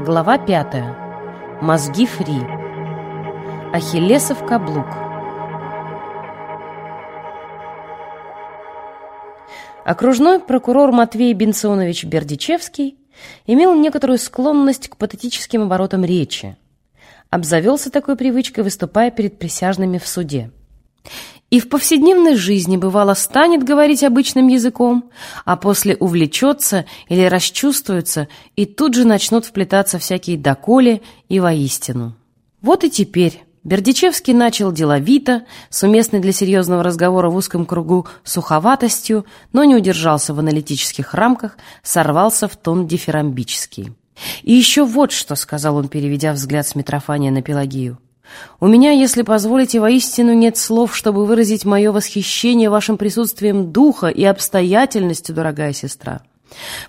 Глава пятая. Мозги фри. Ахиллесов каблук. Окружной прокурор Матвей Бенционович Бердичевский имел некоторую склонность к патетическим оборотам речи. Обзавелся такой привычкой, выступая перед присяжными в суде. И в повседневной жизни, бывало, станет говорить обычным языком, а после увлечется или расчувствуется, и тут же начнут вплетаться всякие доколи и воистину. Вот и теперь Бердичевский начал деловито, с уместной для серьезного разговора в узком кругу суховатостью, но не удержался в аналитических рамках, сорвался в тон дифирамбический. «И еще вот что», — сказал он, переведя взгляд с Митрофания на Пелагию. У меня, если позволите, воистину нет слов, чтобы выразить мое восхищение вашим присутствием духа и обстоятельностью, дорогая сестра.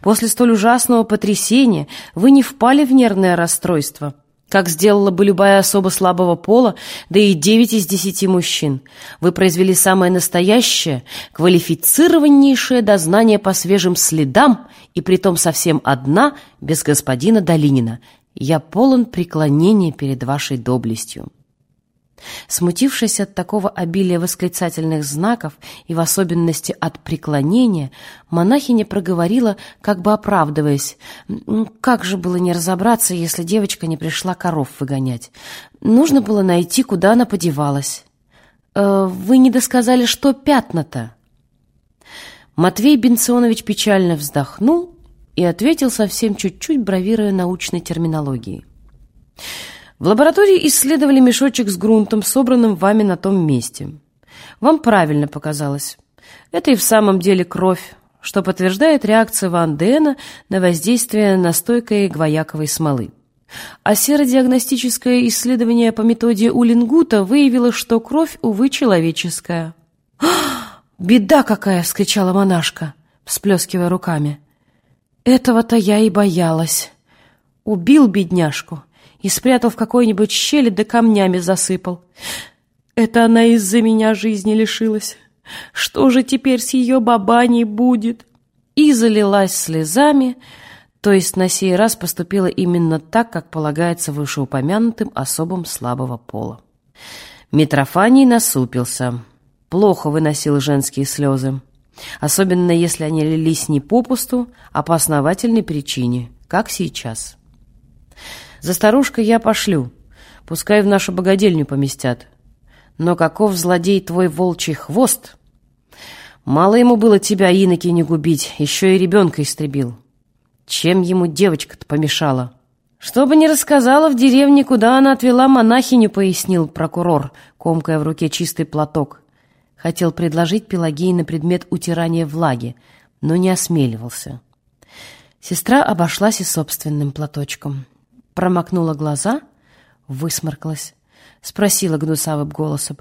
После столь ужасного потрясения вы не впали в нервное расстройство, как сделала бы любая особа слабого пола, да и девять из десяти мужчин. Вы произвели самое настоящее, квалифицированнейшее дознание по свежим следам, и притом совсем одна, без господина Долинина. Я полон преклонения перед вашей доблестью. Смутившись от такого обилия восклицательных знаков и в особенности от преклонения, монахиня проговорила, как бы оправдываясь, «Как же было не разобраться, если девочка не пришла коров выгонять? Нужно было найти, куда она подевалась. Э, вы не досказали, что пятна-то?» Матвей Бенционович печально вздохнул и ответил совсем чуть-чуть, бравируя научной терминологией. В лаборатории исследовали мешочек с грунтом, собранным вами на том месте. Вам правильно показалось. Это и в самом деле кровь, что подтверждает реакцию Ван Дена на воздействие настойкой гвояковой смолы. А серодиагностическое исследование по методе Улингута выявило, что кровь, увы, человеческая. «Беда какая!» — вскричала монашка, всплескивая руками. «Этого-то я и боялась. Убил бедняжку и спрятал в какой-нибудь щели да камнями засыпал. Это она из-за меня жизни лишилась. Что же теперь с ее бабаней будет?» И залилась слезами, то есть на сей раз поступила именно так, как полагается вышеупомянутым особам слабого пола. Митрофаний насупился, плохо выносил женские слезы, особенно если они лились не попусту, а по основательной причине, как сейчас. За старушкой я пошлю. Пускай в нашу богадельню поместят. Но каков злодей твой волчий хвост? Мало ему было тебя, иноки, не губить, еще и ребенка истребил. Чем ему девочка-то помешала? Чтобы не рассказала в деревне, куда она отвела монахиню, пояснил прокурор, комкая в руке чистый платок. Хотел предложить Пелагеи на предмет утирания влаги, но не осмеливался. Сестра обошлась и собственным платочком промокнула глаза, высморкалась, спросила гнусавым голосом.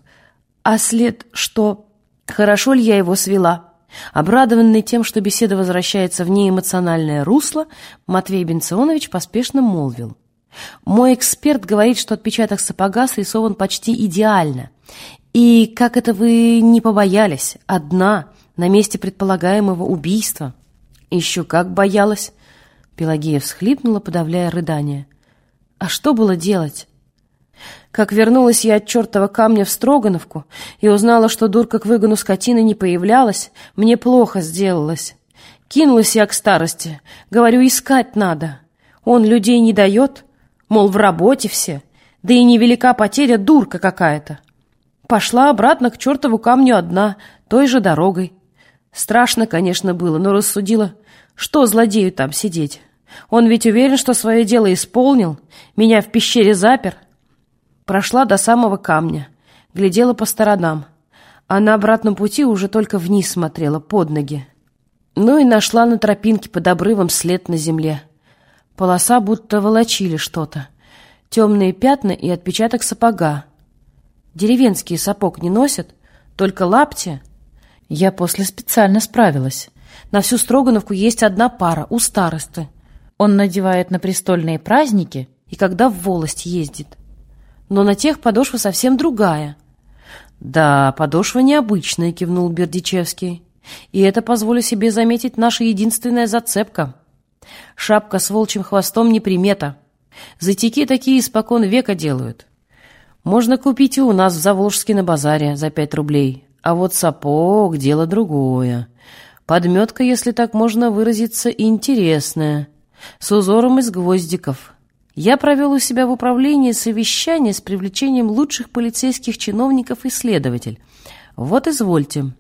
«А след что? Хорошо ли я его свела?» Обрадованный тем, что беседа возвращается в неэмоциональное русло, Матвей Бенционович поспешно молвил. «Мой эксперт говорит, что отпечаток сапога срисован почти идеально. И как это вы не побоялись? Одна, на месте предполагаемого убийства». «Еще как боялась!» Пелагея всхлипнула, подавляя рыдание. А что было делать? Как вернулась я от чертова камня в Строгановку и узнала, что дурка к выгону скотины не появлялась, мне плохо сделалось. Кинулась я к старости. Говорю, искать надо. Он людей не дает, мол, в работе все. Да и невелика потеря, дурка какая-то. Пошла обратно к чертову камню одна, той же дорогой. Страшно, конечно, было, но рассудила, что злодею там сидеть. Он ведь уверен, что свое дело исполнил, меня в пещере запер. Прошла до самого камня, глядела по сторонам, а на обратном пути уже только вниз смотрела, под ноги. Ну и нашла на тропинке под обрывом след на земле. Полоса будто волочили что-то. Темные пятна и отпечаток сапога. Деревенские сапог не носят, только лапти. Я после специально справилась. На всю Строгановку есть одна пара, у старосты — он надевает на престольные праздники и когда в волость ездит. Но на тех подошва совсем другая. «Да, подошва необычная», — кивнул Бердичевский. «И это, позволю себе заметить, наша единственная зацепка. Шапка с волчьим хвостом не примета. Затики такие испокон века делают. Можно купить и у нас в Заволжске на базаре за пять рублей. А вот сапог — дело другое. Подметка, если так можно выразиться, интересная, с узором из гвоздиков. Я провел у себя в управлении совещание с привлечением лучших полицейских чиновников и следователь. Вот извольте.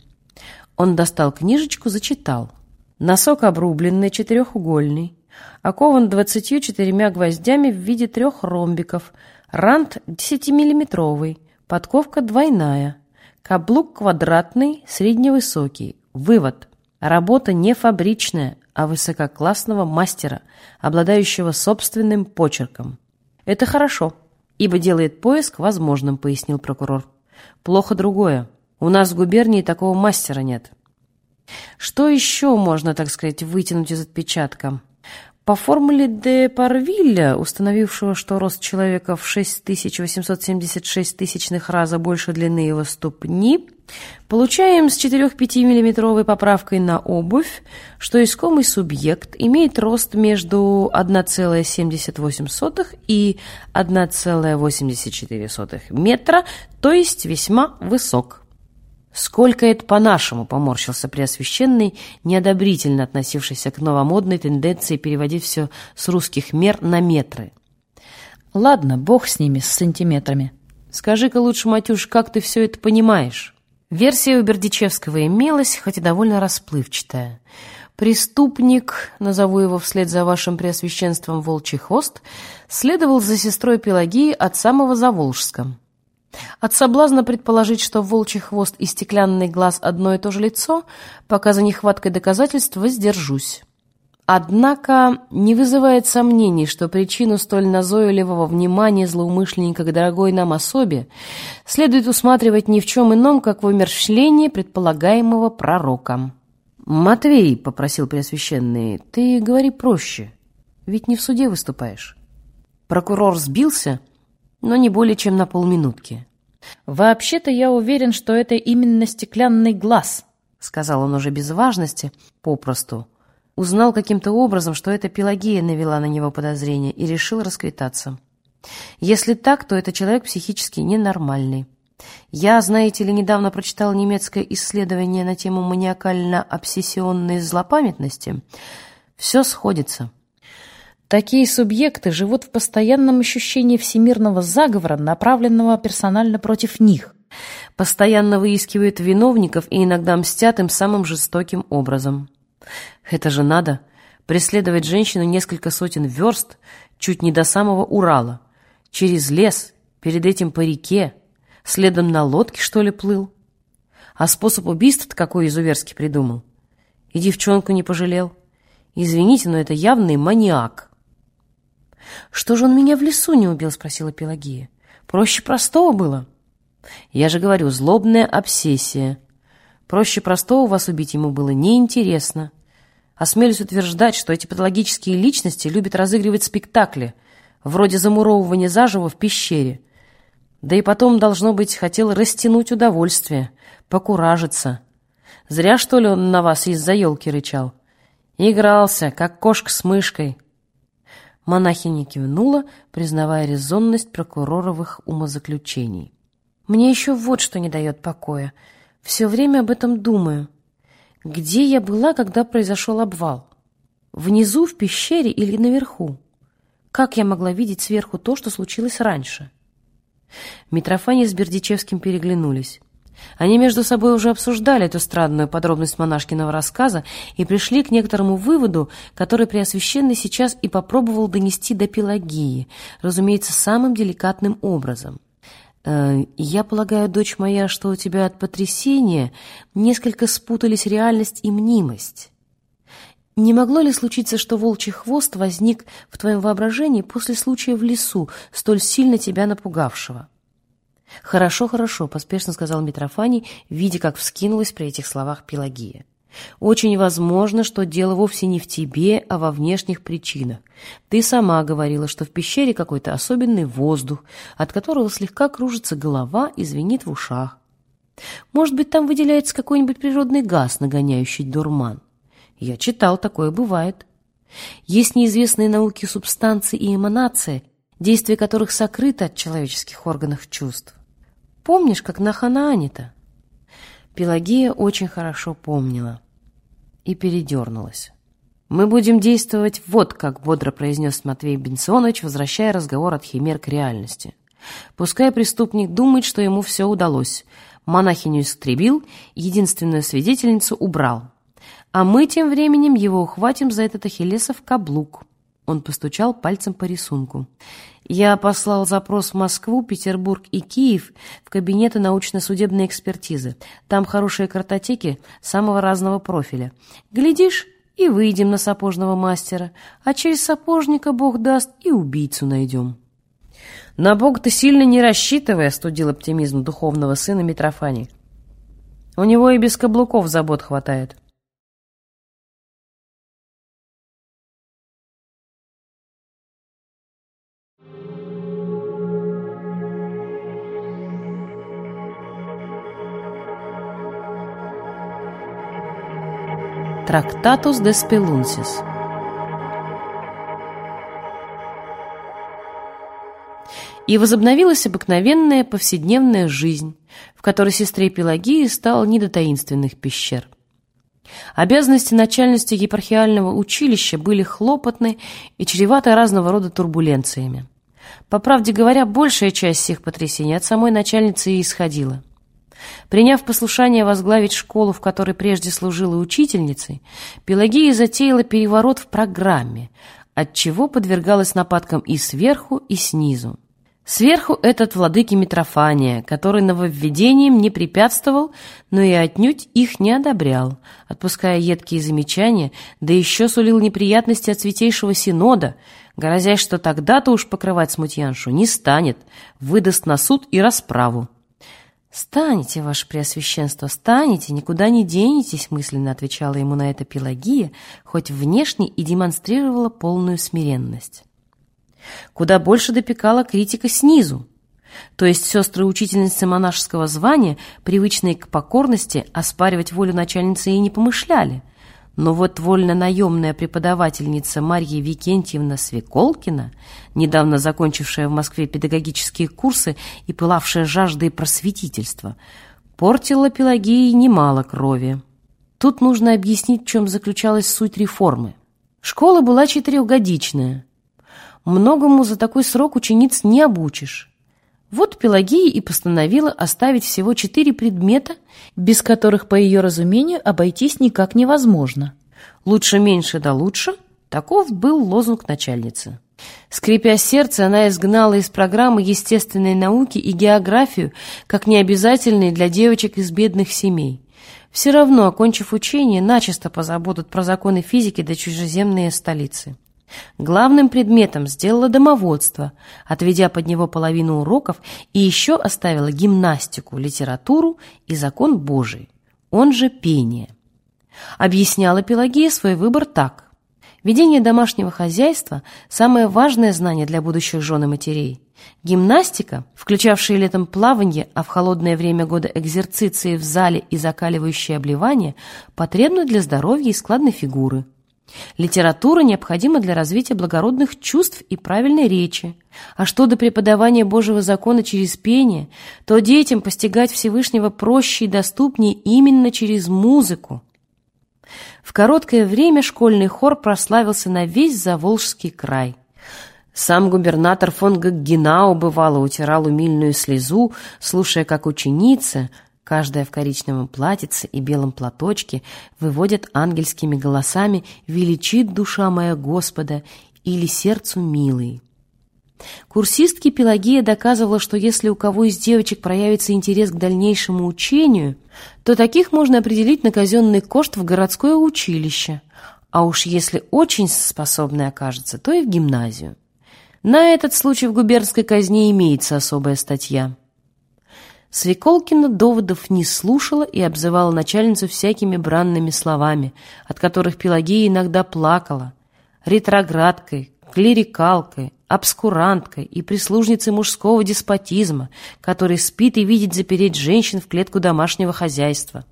Он достал книжечку, зачитал. Носок обрубленный, четырехугольный, окован двадцатью четырьмя гвоздями в виде трех ромбиков, рант десятимиллиметровый, подковка двойная, каблук квадратный, средневысокий. Вывод. Работа не фабричная, а высококлассного мастера, обладающего собственным почерком. Это хорошо, ибо делает поиск возможным, пояснил прокурор. Плохо другое. У нас в губернии такого мастера нет. Что еще можно, так сказать, вытянуть из отпечатка? По формуле де Парвилля, установившего, что рост человека в 6876 тысячных раза больше длины его ступни, получаем с 4-5 миллиметровой поправкой на обувь, что искомый субъект имеет рост между 1,78 и 1,84 метра, то есть весьма высок. «Сколько это по-нашему?» — поморщился Преосвященный, неодобрительно относившийся к новомодной тенденции переводить все с русских мер на метры. «Ладно, бог с ними, с сантиметрами. Скажи-ка лучше, Матюш, как ты все это понимаешь?» Версия у Бердичевского имелась, хоть и довольно расплывчатая. Преступник, назову его вслед за вашим преосвященством Волчий Хвост, следовал за сестрой Пелагии от самого Заволжска. От соблазна предположить, что волчий хвост и стеклянный глаз одно и то же лицо, пока за нехваткой доказательств воздержусь. Однако не вызывает сомнений, что причину столь назойливого внимания злоумышленника к дорогой нам особе следует усматривать ни в чем ином, как в умерщвлении предполагаемого пророка. «Матвей», — попросил Преосвященный, — «ты говори проще, ведь не в суде выступаешь». Прокурор сбился — но не более чем на полминутки. «Вообще-то я уверен, что это именно стеклянный глаз», — сказал он уже без важности, попросту. Узнал каким-то образом, что это Пелагея навела на него подозрение и решил расквитаться. Если так, то это человек психически ненормальный. Я, знаете ли, недавно прочитал немецкое исследование на тему маниакально-обсессионной злопамятности. Все сходится. Такие субъекты живут в постоянном ощущении всемирного заговора, направленного персонально против них. Постоянно выискивают виновников и иногда мстят им самым жестоким образом. Это же надо преследовать женщину несколько сотен верст, чуть не до самого Урала, через лес, перед этим по реке, следом на лодке, что ли, плыл. А способ убийства-то какой изуверский придумал. И девчонку не пожалел. Извините, но это явный маньяк. «Что же он меня в лесу не убил?» — спросила Пелагия. «Проще простого было». «Я же говорю, злобная обсессия. Проще простого вас убить ему было неинтересно. Осмелюсь утверждать, что эти патологические личности любят разыгрывать спектакли, вроде замуровывания заживо в пещере. Да и потом, должно быть, хотел растянуть удовольствие, покуражиться. Зря, что ли, он на вас из-за елки рычал? Игрался, как кошка с мышкой». Монахиня кивнула, признавая резонность прокуроровых умозаключений. «Мне еще вот что не дает покоя. Все время об этом думаю. Где я была, когда произошел обвал? Внизу, в пещере или наверху? Как я могла видеть сверху то, что случилось раньше?» Митрофания с Бердичевским переглянулись. Они между собой уже обсуждали эту странную подробность монашкиного рассказа и пришли к некоторому выводу, который Преосвященный сейчас и попробовал донести до Пелагии, разумеется, самым деликатным образом. «Э, «Я полагаю, дочь моя, что у тебя от потрясения несколько спутались реальность и мнимость. Не могло ли случиться, что волчий хвост возник в твоем воображении после случая в лесу, столь сильно тебя напугавшего?» «Хорошо, хорошо», — поспешно сказал Митрофаний, видя, как вскинулась при этих словах Пелагия. «Очень возможно, что дело вовсе не в тебе, а во внешних причинах. Ты сама говорила, что в пещере какой-то особенный воздух, от которого слегка кружится голова и звенит в ушах. Может быть, там выделяется какой-нибудь природный газ, нагоняющий дурман. Я читал, такое бывает. Есть неизвестные науки субстанции и эманации, действие которых сокрыто от человеческих органов чувств. Помнишь, как на Ханаане-то? Пелагея очень хорошо помнила и передернулась. «Мы будем действовать вот как», — бодро произнес Матвей Бенционович, возвращая разговор от химер к реальности. «Пускай преступник думает, что ему все удалось. Монахиню истребил, единственную свидетельницу убрал. А мы тем временем его ухватим за этот ахиллесов каблук». Он постучал пальцем по рисунку. «Я послал запрос в Москву, Петербург и Киев в кабинеты научно-судебной экспертизы. Там хорошие картотеки самого разного профиля. Глядишь, и выйдем на сапожного мастера, а через сапожника, Бог даст, и убийцу найдем. На Бога ты сильно не рассчитывай, остудил оптимизм духовного сына Митрофани. У него и без каблуков забот хватает. Трактатус де Спелунсис. И возобновилась обыкновенная повседневная жизнь, в которой сестре Пелагии стало не до таинственных пещер. Обязанности начальности епархиального училища были хлопотны и чреваты разного рода турбуленциями. По правде говоря, большая часть всех потрясений от самой начальницы и исходила – Приняв послушание возглавить школу, в которой прежде служила учительницей, Пелагея затеяла переворот в программе, отчего подвергалась нападкам и сверху, и снизу. Сверху этот владыки Митрофания, который нововведением не препятствовал, но и отнюдь их не одобрял, отпуская едкие замечания, да еще сулил неприятности от Святейшего Синода, грозясь, что тогда-то уж покрывать смутьяншу не станет, выдаст на суд и расправу. «Станете, ваше преосвященство, станете, никуда не денетесь», мысленно отвечала ему на это Пелагия, хоть внешне и демонстрировала полную смиренность. Куда больше допекала критика снизу, то есть сестры-учительницы монашеского звания, привычные к покорности, оспаривать волю начальницы и не помышляли, но вот вольно-наемная преподавательница Марья Викентьевна Свеколкина, недавно закончившая в Москве педагогические курсы и пылавшая жаждой просветительства, портила Пелагеи немало крови. Тут нужно объяснить, в чем заключалась суть реформы. Школа была четырехгодичная. Многому за такой срок учениц не обучишь. Вот Пелагея и постановила оставить всего четыре предмета, без которых, по ее разумению, обойтись никак невозможно. «Лучше меньше да лучше» — таков был лозунг начальницы. Скрипя сердце, она изгнала из программы естественной науки и географию, как необязательные для девочек из бедных семей. Все равно, окончив учение, начисто позабудут про законы физики до чужеземные столицы. Главным предметом сделала домоводство, отведя под него половину уроков и еще оставила гимнастику, литературу и закон Божий, он же пение. Объясняла Пелагея свой выбор так. Ведение домашнего хозяйства – самое важное знание для будущих жен и матерей. Гимнастика, включавшая летом плавание, а в холодное время года экзерциции в зале и закаливающие обливания, потребны для здоровья и складной фигуры – Литература необходима для развития благородных чувств и правильной речи. А что до преподавания Божьего закона через пение, то детям постигать Всевышнего проще и доступнее именно через музыку. В короткое время школьный хор прославился на весь Заволжский край. Сам губернатор фон Гаггенау бывало утирал умильную слезу, слушая, как ученица – Каждая в коричневом платьице и белом платочке выводят ангельскими голосами «Величит душа моя Господа» или «Сердцу милый». Курсистке Пелагея доказывала, что если у кого из девочек проявится интерес к дальнейшему учению, то таких можно определить на казенный кошт в городское училище, а уж если очень способной окажется, то и в гимназию. На этот случай в губернской казне имеется особая статья. Свеколкина доводов не слушала и обзывала начальницу всякими бранными словами, от которых Пелагея иногда плакала. Ретроградкой, клерикалкой, обскуранткой и прислужницей мужского деспотизма, который спит и видит запереть женщин в клетку домашнего хозяйства.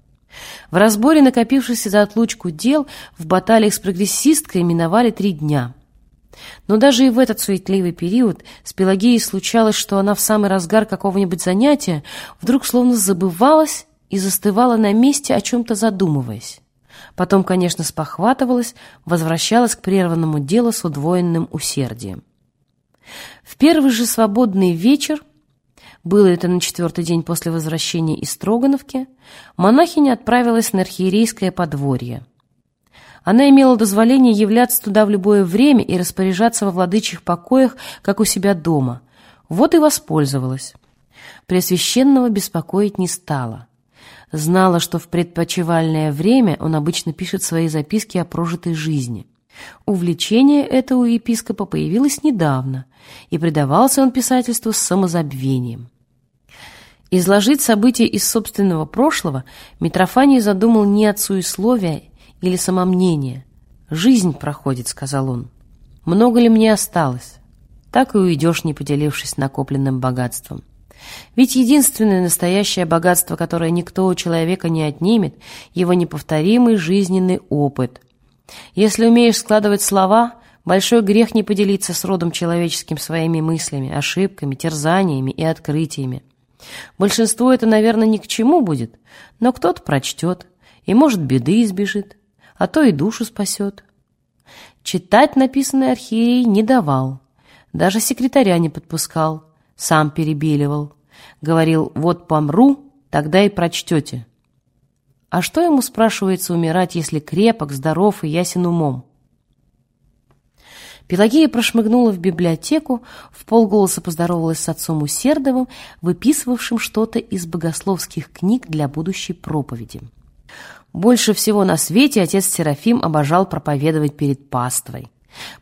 В разборе накопившихся за отлучку дел в баталиях с прогрессисткой миновали три дня. Но даже и в этот суетливый период с Пелагеей случалось, что она в самый разгар какого-нибудь занятия вдруг словно забывалась и застывала на месте, о чем-то задумываясь. Потом, конечно, спохватывалась, возвращалась к прерванному делу с удвоенным усердием. В первый же свободный вечер было это на четвертый день после возвращения из Строгановки, монахиня отправилась на архиерейское подворье. Она имела дозволение являться туда в любое время и распоряжаться во владычьих покоях, как у себя дома. Вот и воспользовалась. Преосвященного беспокоить не стала. Знала, что в предпочевальное время он обычно пишет свои записки о прожитой жизни. Увлечение это у епископа появилось недавно, и предавался он писательству с самозабвением. Изложить события из собственного прошлого Митрофаний задумал не от суесловия или самомнения. «Жизнь проходит», — сказал он. «Много ли мне осталось?» Так и уйдешь, не поделившись накопленным богатством. Ведь единственное настоящее богатство, которое никто у человека не отнимет, его неповторимый жизненный опыт. Если умеешь складывать слова, большой грех не поделиться с родом человеческим своими мыслями, ошибками, терзаниями и открытиями. Большинству это, наверное, ни к чему будет, но кто-то прочтет и, может, беды избежит, а то и душу спасет. Читать написанное архиерей не давал, даже секретаря не подпускал, сам перебеливал. Говорил, вот помру, тогда и прочтете. А что ему, спрашивается, умирать, если крепок, здоров и ясен умом? Пелагея прошмыгнула в библиотеку, в полголоса поздоровалась с отцом Усердовым, выписывавшим что-то из богословских книг для будущей проповеди. Больше всего на свете отец Серафим обожал проповедовать перед паствой.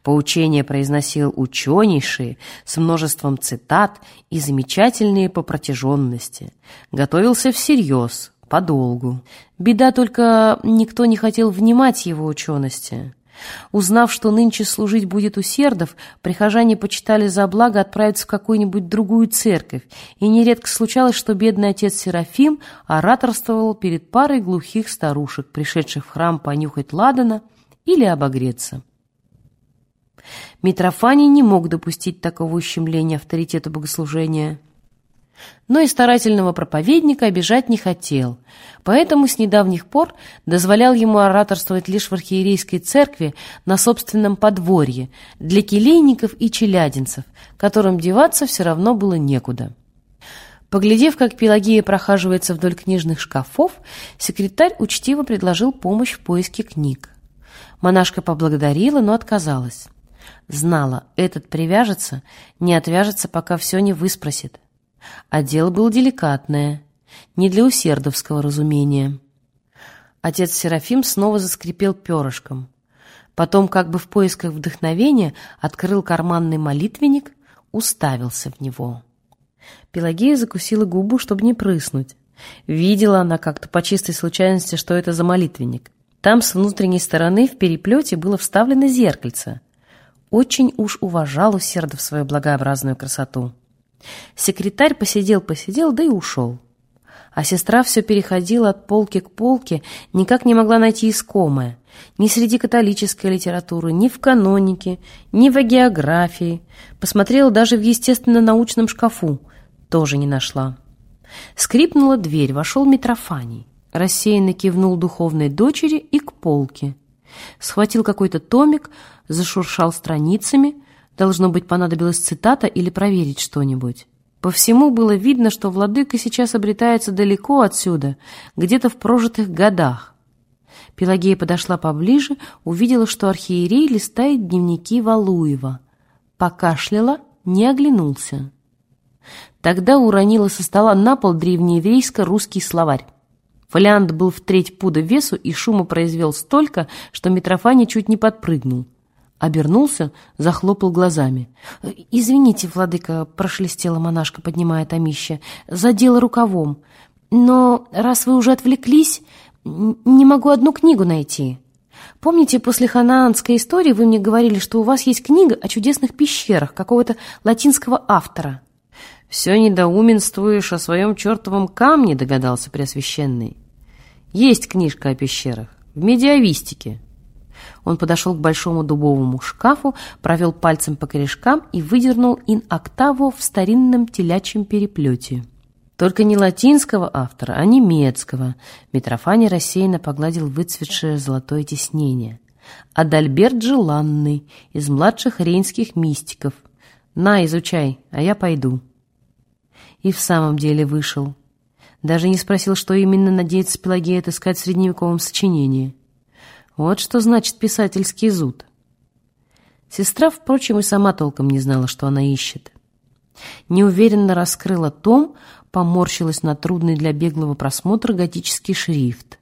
Поучения произносил ученейшие, с множеством цитат и замечательные по протяженности. Готовился всерьез, подолгу. Беда только никто не хотел внимать его учености. Узнав, что нынче служить будет усердов, прихожане почитали за благо отправиться в какую-нибудь другую церковь, и нередко случалось, что бедный отец Серафим ораторствовал перед парой глухих старушек, пришедших в храм понюхать ладана или обогреться. Митрофаний не мог допустить такого ущемления авторитета богослужения но и старательного проповедника обижать не хотел, поэтому с недавних пор дозволял ему ораторствовать лишь в архиерейской церкви на собственном подворье для келейников и челядинцев, которым деваться все равно было некуда. Поглядев, как Пелагея прохаживается вдоль книжных шкафов, секретарь учтиво предложил помощь в поиске книг. Монашка поблагодарила, но отказалась. Знала, этот привяжется, не отвяжется, пока все не выспросит а дело было деликатное, не для усердовского разумения. Отец Серафим снова заскрипел перышком. Потом, как бы в поисках вдохновения, открыл карманный молитвенник, уставился в него. Пелагея закусила губу, чтобы не прыснуть. Видела она как-то по чистой случайности, что это за молитвенник. Там с внутренней стороны в переплете было вставлено зеркальце. Очень уж уважал усердов свою благообразную красоту. Секретарь посидел-посидел, да и ушел. А сестра все переходила от полки к полке, никак не могла найти искомое. Ни среди католической литературы, ни в канонике, ни в географии. Посмотрела даже в естественно-научном шкафу. Тоже не нашла. Скрипнула дверь, вошел Митрофаний. Рассеянно кивнул духовной дочери и к полке. Схватил какой-то томик, зашуршал страницами, Должно быть, понадобилась цитата или проверить что-нибудь. По всему было видно, что владыка сейчас обретается далеко отсюда, где-то в прожитых годах. Пелагея подошла поближе, увидела, что архиерей листает дневники Валуева. Покашляла, не оглянулся. Тогда уронила со стола на пол древнееврейско-русский словарь. Фолиант был в треть пуда весу и шума произвел столько, что Митрофаня чуть не подпрыгнул. Обернулся, захлопал глазами. «Извините, владыка», — прошелестела монашка, поднимая томище, — «задела рукавом. Но раз вы уже отвлеклись, не могу одну книгу найти. Помните, после ханаанской истории вы мне говорили, что у вас есть книга о чудесных пещерах какого-то латинского автора?» «Все недоуменствуешь о своем чертовом камне», — догадался Преосвященный. Есть книжка о пещерах. В медиавистике. Он подошел к большому дубовому шкафу, провел пальцем по корешкам и выдернул ин октаву в старинном телячьем переплете. Только не латинского автора, а немецкого. Митрофани рассеянно погладил выцветшее золотое тиснение. Адальберт Желанный, из младших рейнских мистиков. На, изучай, а я пойду. И в самом деле вышел. Даже не спросил, что именно надеется Пелагея отыскать в средневековом сочинении. Вот что значит писательский зуд. Сестра, впрочем, и сама толком не знала, что она ищет. Неуверенно раскрыла том, поморщилась на трудный для беглого просмотра готический шрифт.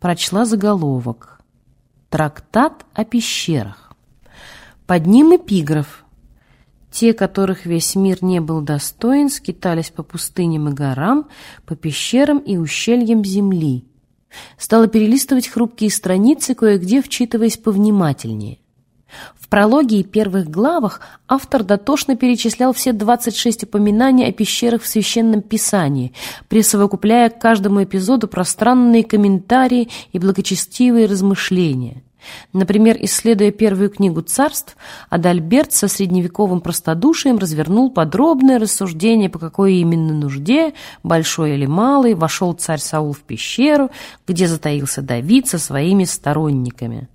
Прочла заголовок. «Трактат о пещерах». Под ним эпиграф. Те, которых весь мир не был достоин, скитались по пустыням и горам, по пещерам и ущельям земли. Стала перелистывать хрупкие страницы, кое-где вчитываясь повнимательнее. В прологе и первых главах автор дотошно перечислял все 26 упоминаний о пещерах в Священном Писании, присовокупляя к каждому эпизоду пространные комментарии и благочестивые размышления. Например, исследуя первую книгу царств, Адальберт со средневековым простодушием развернул подробное рассуждение, по какой именно нужде, большой или малый, вошел царь Саул в пещеру, где затаился Давид со своими сторонниками.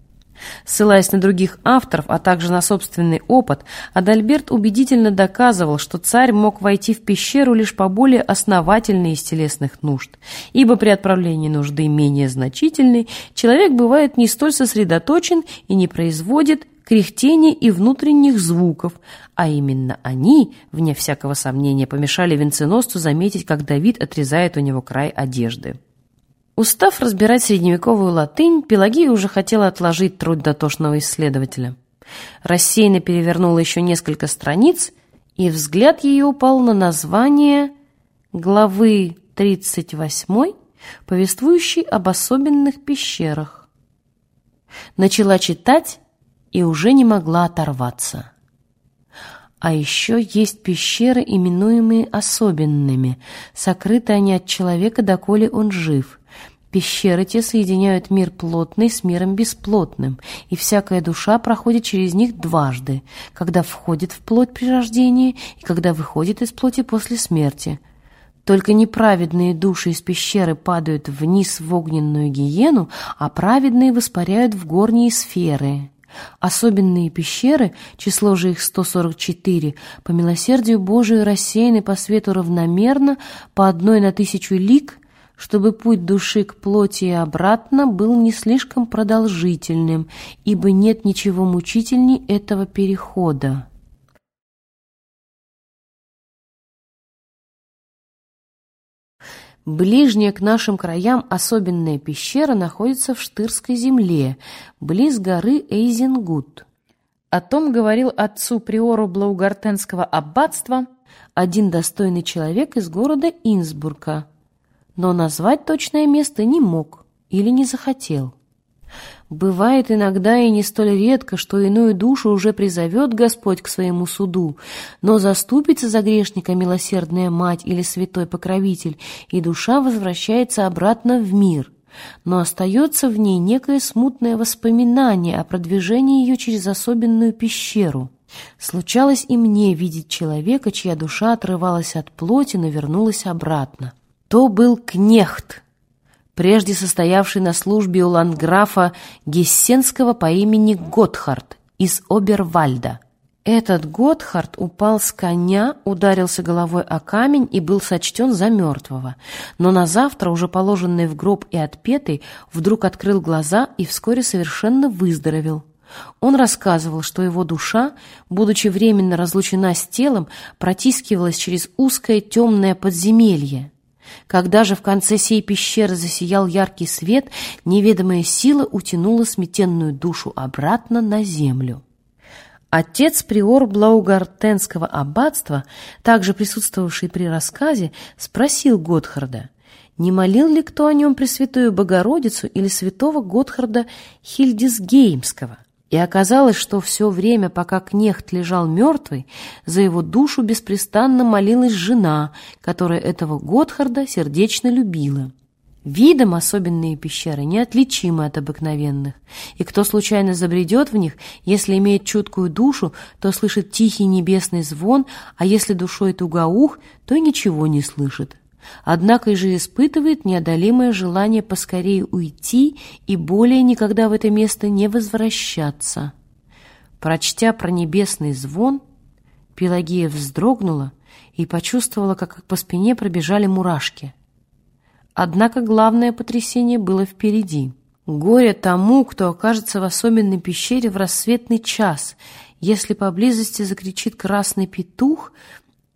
Ссылаясь на других авторов, а также на собственный опыт, Адальберт убедительно доказывал, что царь мог войти в пещеру лишь по более основательной из телесных нужд, ибо при отправлении нужды менее значительной человек бывает не столь сосредоточен и не производит кряхтений и внутренних звуков, а именно они, вне всякого сомнения, помешали венценосцу заметить, как Давид отрезает у него край одежды. Устав разбирать средневековую латынь, Пелагия уже хотела отложить труд дотошного исследователя. Рассеянно перевернула еще несколько страниц, и взгляд ее упал на название главы 38, повествующей об особенных пещерах. Начала читать и уже не могла оторваться. А еще есть пещеры, именуемые особенными. Сокрыты они от человека, доколе он жив. Пещеры те соединяют мир плотный с миром бесплотным, и всякая душа проходит через них дважды, когда входит в плоть при рождении и когда выходит из плоти после смерти. Только неправедные души из пещеры падают вниз в огненную гиену, а праведные воспаряют в горние сферы. Особенные пещеры, число же их 144, по милосердию Божию рассеяны по свету равномерно, по одной на тысячу лик, чтобы путь души к плоти и обратно был не слишком продолжительным, ибо нет ничего мучительней этого перехода. Ближняя к нашим краям особенная пещера находится в Штырской земле, близ горы Эйзенгут. О том говорил отцу приору Блаугартенского аббатства один достойный человек из города Инсбурга, но назвать точное место не мог или не захотел. Бывает иногда и не столь редко, что иную душу уже призовет Господь к своему суду, но заступится за грешника милосердная мать или святой покровитель, и душа возвращается обратно в мир. Но остается в ней некое смутное воспоминание о продвижении ее через особенную пещеру. Случалось и мне видеть человека, чья душа отрывалась от плоти, но вернулась обратно. То был кнехт, прежде состоявший на службе у ландграфа Гессенского по имени Готхард из Обервальда. Этот Готхард упал с коня, ударился головой о камень и был сочтен за мертвого. Но на завтра, уже положенный в гроб и отпетый, вдруг открыл глаза и вскоре совершенно выздоровел. Он рассказывал, что его душа, будучи временно разлучена с телом, протискивалась через узкое темное подземелье. Когда же в конце сей пещеры засиял яркий свет, неведомая сила утянула сметенную душу обратно на землю. Отец приор Блаугартенского аббатства, также присутствовавший при рассказе, спросил Готхарда, не молил ли кто о нем Пресвятую Богородицу или святого Готхарда Хильдисгеймского. И оказалось, что все время, пока кнехт лежал мертвый, за его душу беспрестанно молилась жена, которая этого Готхарда сердечно любила. Видом особенные пещеры неотличимы от обыкновенных, и кто случайно забредет в них, если имеет чуткую душу, то слышит тихий небесный звон, а если душой тугоух, то ничего не слышит. Однако же испытывает неодолимое желание поскорее уйти и более никогда в это место не возвращаться. Прочтя про небесный звон, Пелагея вздрогнула и почувствовала, как по спине пробежали мурашки. Однако главное потрясение было впереди. Горе тому, кто окажется в особенной пещере в рассветный час, если поблизости закричит красный петух,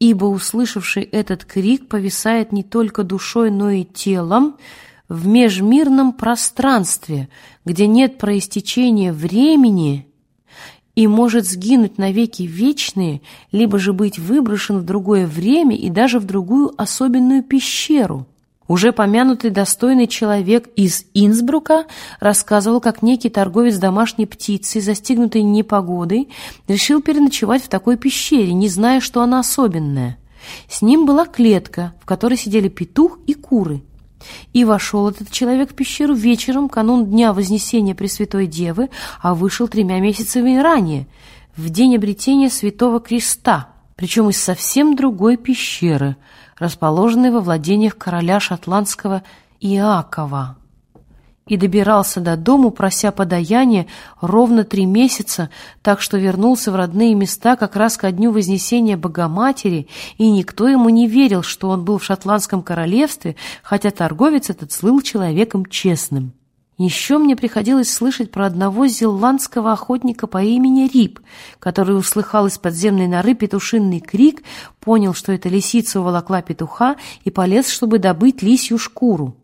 ибо, услышавший этот крик, повисает не только душой, но и телом в межмирном пространстве, где нет проистечения времени и может сгинуть навеки вечные, либо же быть выброшен в другое время и даже в другую особенную пещеру. Уже помянутый достойный человек из Инсбрука рассказывал, как некий торговец домашней птицей, застигнутый непогодой, решил переночевать в такой пещере, не зная, что она особенная. С ним была клетка, в которой сидели петух и куры. И вошел этот человек в пещеру вечером, канун Дня Вознесения Пресвятой Девы, а вышел тремя месяцами ранее, в день обретения Святого Креста, причем из совсем другой пещеры – расположенный во владениях короля шотландского Иакова, и добирался до дому, прося подаяние, ровно три месяца, так что вернулся в родные места как раз ко дню Вознесения Богоматери, и никто ему не верил, что он был в шотландском королевстве, хотя торговец этот слыл человеком честным. Еще мне приходилось слышать про одного зеландского охотника по имени Рип, который услыхал из подземной норы петушинный крик, понял, что это лисица уволокла петуха и полез, чтобы добыть лисью шкуру.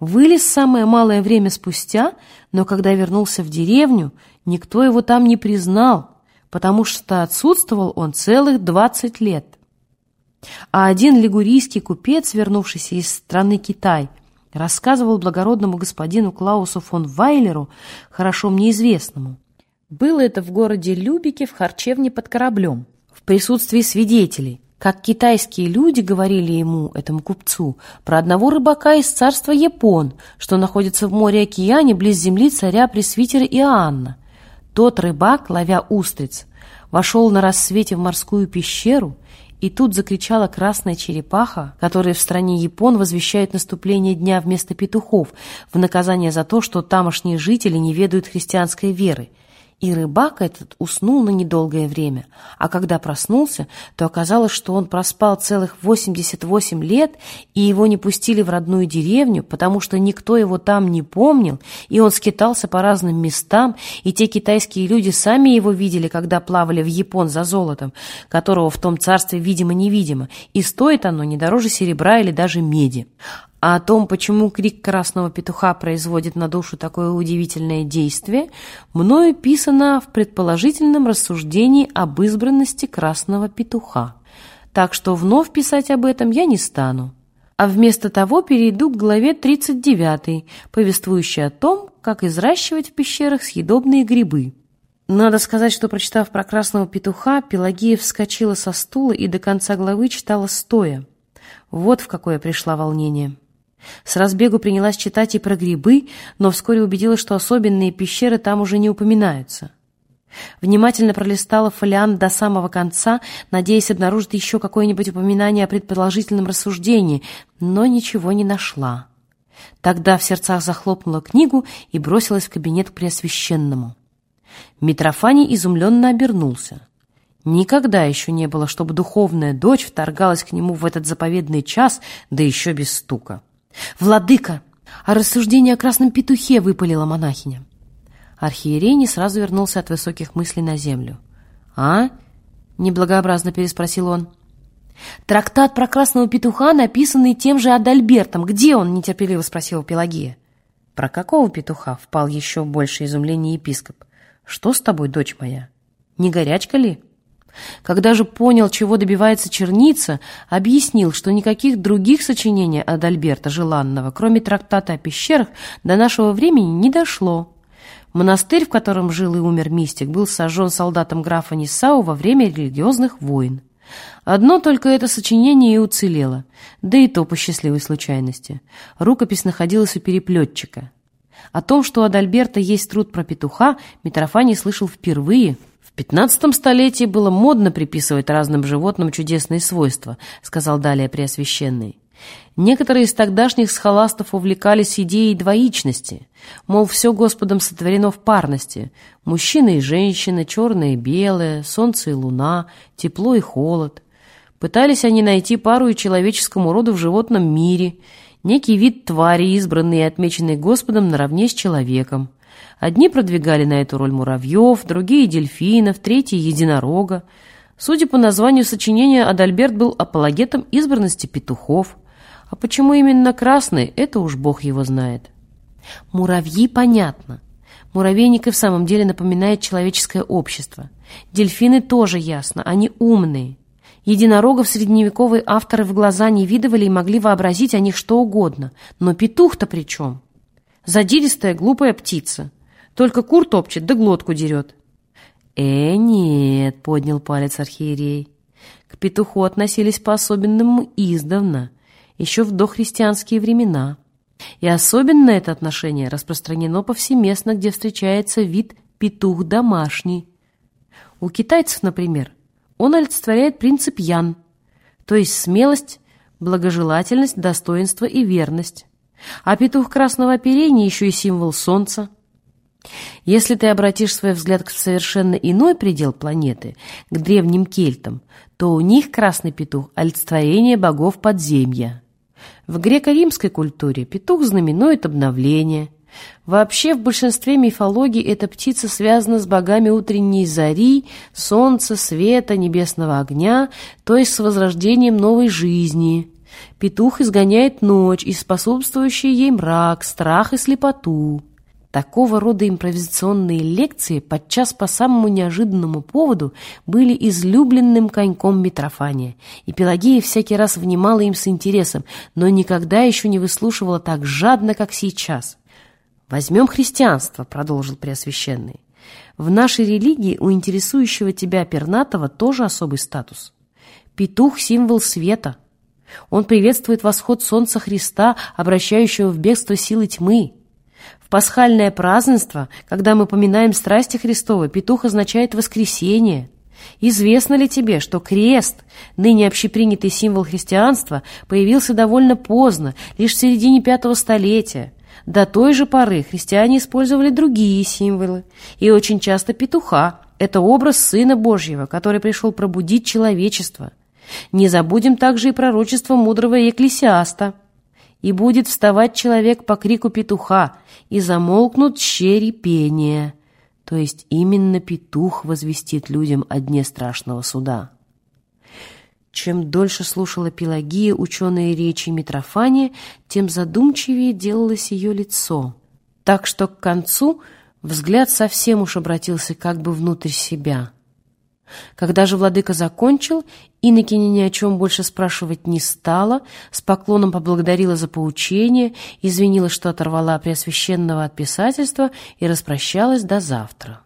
Вылез самое малое время спустя, но когда вернулся в деревню, никто его там не признал, потому что отсутствовал он целых двадцать лет. А один лигурийский купец, вернувшийся из страны Китай, рассказывал благородному господину Клаусу фон Вайлеру, хорошо мне известному. Было это в городе Любике в харчевне под кораблем, в присутствии свидетелей, как китайские люди говорили ему, этому купцу, про одного рыбака из царства Япон, что находится в море-океане близ земли царя Пресвитера Иоанна. Тот рыбак, ловя устриц, вошел на рассвете в морскую пещеру и тут закричала красная черепаха, которая в стране Япон возвещает наступление дня вместо петухов в наказание за то, что тамошние жители не ведают христианской веры – и рыбак этот уснул на недолгое время, а когда проснулся, то оказалось, что он проспал целых 88 лет, и его не пустили в родную деревню, потому что никто его там не помнил, и он скитался по разным местам, и те китайские люди сами его видели, когда плавали в Япон за золотом, которого в том царстве видимо-невидимо, и стоит оно не дороже серебра или даже меди. А о том, почему крик красного петуха производит на душу такое удивительное действие, мною писано в предположительном рассуждении об избранности красного петуха. Так что вновь писать об этом я не стану. А вместо того перейду к главе 39, повествующей о том, как изращивать в пещерах съедобные грибы. Надо сказать, что, прочитав про красного петуха, Пелагея вскочила со стула и до конца главы читала стоя. Вот в какое пришла волнение. С разбегу принялась читать и про грибы, но вскоре убедилась, что особенные пещеры там уже не упоминаются. Внимательно пролистала фолиант до самого конца, надеясь обнаружить еще какое-нибудь упоминание о предположительном рассуждении, но ничего не нашла. Тогда в сердцах захлопнула книгу и бросилась в кабинет к Преосвященному. Митрофаний изумленно обернулся. Никогда еще не было, чтобы духовная дочь вторгалась к нему в этот заповедный час, да еще без стука. «Владыка!» А рассуждение о красном петухе выпалила монахиня. Архиерей не сразу вернулся от высоких мыслей на землю. «А?» — неблагообразно переспросил он. «Трактат про красного петуха, написанный тем же Адальбертом. Где он?» — нетерпеливо спросила Пелагея. «Про какого петуха?» — впал еще в большее изумление епископ. «Что с тобой, дочь моя? Не горячка ли?» Когда же понял, чего добивается черница, объяснил, что никаких других сочинений Адальберта Желанного, кроме трактата о пещерах, до нашего времени не дошло. Монастырь, в котором жил и умер мистик, был сожжен солдатом графа Нисау во время религиозных войн. Одно только это сочинение и уцелело, да и то по счастливой случайности. Рукопись находилась у переплетчика. О том, что у Адальберта есть труд про петуха, Митрофаний слышал впервые. Пятнадцатом столетии было модно приписывать разным животным чудесные свойства, сказал далее Преосвященный. Некоторые из тогдашних схоластов увлекались идеей двоичности, мол, все Господом сотворено в парности, мужчина и женщина, черное и белое, солнце и луна, тепло и холод. Пытались они найти пару и человеческому роду в животном мире, некий вид твари, избранный и отмеченный Господом наравне с человеком. Одни продвигали на эту роль муравьев, другие – дельфинов, третьи – единорога. Судя по названию сочинения, Адальберт был апологетом избранности петухов – а почему именно красный, это уж бог его знает. Муравьи понятно. Муравейник и в самом деле напоминает человеческое общество. Дельфины тоже ясно, они умные. Единорогов средневековые авторы в глаза не видывали и могли вообразить о них что угодно. Но петух-то при чем? Задиристая глупая птица. Только кур топчет да глотку дерет. «Э, нет», — поднял палец архиерей. К петуху относились по-особенному издавна еще в дохристианские времена. И особенно это отношение распространено повсеместно, где встречается вид петух домашний. У китайцев, например, он олицетворяет принцип ян, то есть смелость, благожелательность, достоинство и верность. А петух красного оперения еще и символ солнца. Если ты обратишь свой взгляд к совершенно иной предел планеты, к древним кельтам, то у них красный петух – олицетворение богов подземья. В греко-римской культуре петух знаменует обновление. Вообще в большинстве мифологий эта птица связана с богами утренней зари, солнца, света, небесного огня, то есть с возрождением новой жизни. Петух изгоняет ночь и способствующий ей мрак, страх и слепоту. Такого рода импровизационные лекции подчас по самому неожиданному поводу были излюбленным коньком Митрофания, и Пелагея всякий раз внимала им с интересом, но никогда еще не выслушивала так жадно, как сейчас. «Возьмем христианство», — продолжил Преосвященный. «В нашей религии у интересующего тебя пернатого тоже особый статус. Петух — символ света. Он приветствует восход солнца Христа, обращающего в бегство силы тьмы». Пасхальное празднество, когда мы поминаем страсти Христовы, петух означает воскресение. Известно ли тебе, что крест, ныне общепринятый символ христианства, появился довольно поздно, лишь в середине пятого столетия? До той же поры христиане использовали другие символы, и очень часто петуха – это образ Сына Божьего, который пришел пробудить человечество. Не забудем также и пророчество мудрого Екклесиаста – и будет вставать человек по крику петуха, и замолкнут щери пения. То есть именно петух возвестит людям о дне страшного суда. Чем дольше слушала Пелагия ученые речи Митрофания, тем задумчивее делалось ее лицо. Так что к концу взгляд совсем уж обратился как бы внутрь себя – когда же владыка закончил, Иннокене ни о чем больше спрашивать не стала, с поклоном поблагодарила за поучение, извинилась, что оторвала Преосвященного от писательства и распрощалась до завтра.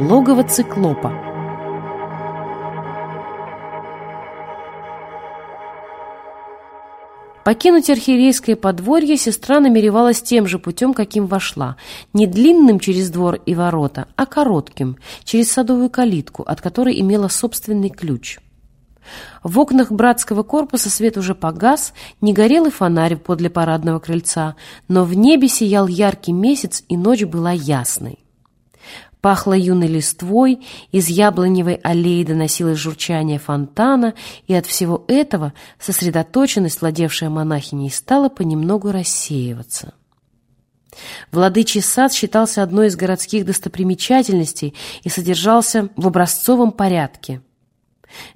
Логово циклопа Покинуть архиерейское подворье сестра намеревалась тем же путем, каким вошла. Не длинным через двор и ворота, а коротким, через садовую калитку, от которой имела собственный ключ. В окнах братского корпуса свет уже погас, не горел и фонарь подле парадного крыльца, но в небе сиял яркий месяц, и ночь была ясной. Пахло юной листвой, из яблоневой аллеи доносилось журчание фонтана, и от всего этого сосредоточенность, владевшая монахиней, стала понемногу рассеиваться. Владычий сад считался одной из городских достопримечательностей и содержался в образцовом порядке –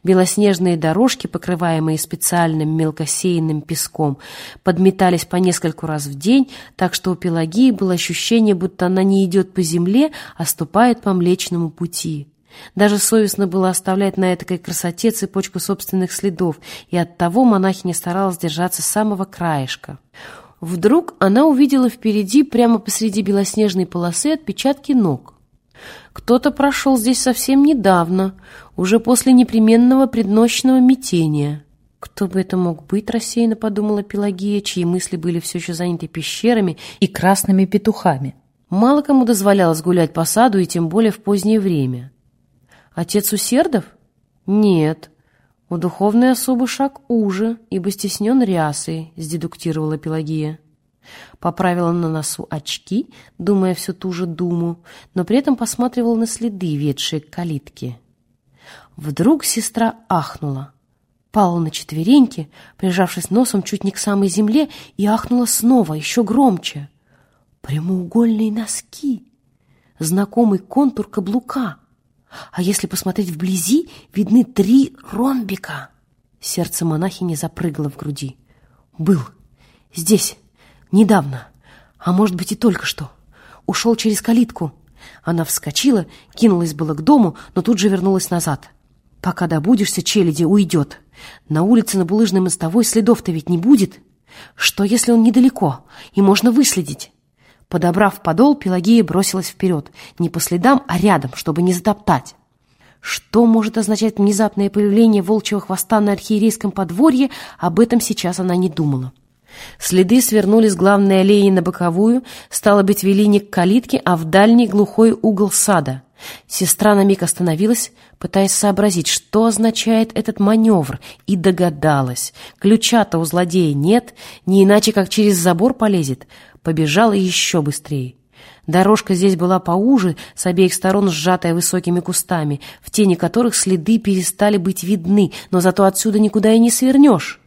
Белоснежные дорожки, покрываемые специальным мелкосеянным песком, подметались по нескольку раз в день, так что у Пелагии было ощущение, будто она не идет по земле, а ступает по Млечному пути. Даже совестно было оставлять на этой красоте цепочку собственных следов, и оттого монахиня старалась держаться с самого краешка. Вдруг она увидела впереди, прямо посреди белоснежной полосы, отпечатки ног. Кто-то прошел здесь совсем недавно, уже после непременного предночного метения. Кто бы это мог быть, рассеянно подумала Пелагия, чьи мысли были все еще заняты пещерами и красными петухами. Мало кому дозволялось гулять по саду, и тем более в позднее время. Отец Усердов? Нет. У духовной особы шаг уже, ибо стеснен рясой, сдедуктировала Пелагия. Поправила на носу очки, думая всю ту же думу, но при этом посматривала на следы, ведшие к калитке. Вдруг сестра ахнула, пала на четвереньки, прижавшись носом чуть не к самой земле, и ахнула снова, еще громче. Прямоугольные носки, знакомый контур каблука. А если посмотреть вблизи, видны три ромбика. Сердце монахини запрыгало в груди. Был здесь, недавно, а может быть и только что. Ушел через калитку. Она вскочила, кинулась было к дому, но тут же вернулась назад. Пока добудешься, челяди уйдет. На улице на булыжной мостовой следов-то ведь не будет. Что, если он недалеко, и можно выследить? Подобрав подол, Пелагея бросилась вперед, не по следам, а рядом, чтобы не затоптать. Что может означать внезапное появление волчьего хвоста на архиерейском подворье, об этом сейчас она не думала. Следы свернули с главной аллеи на боковую, стало быть, вели не к калитке, а в дальний глухой угол сада. Сестра на миг остановилась, пытаясь сообразить, что означает этот маневр, и догадалась. Ключа-то у злодея нет, не иначе, как через забор полезет. Побежала еще быстрее. Дорожка здесь была поуже, с обеих сторон сжатая высокими кустами, в тени которых следы перестали быть видны, но зато отсюда никуда и не свернешь.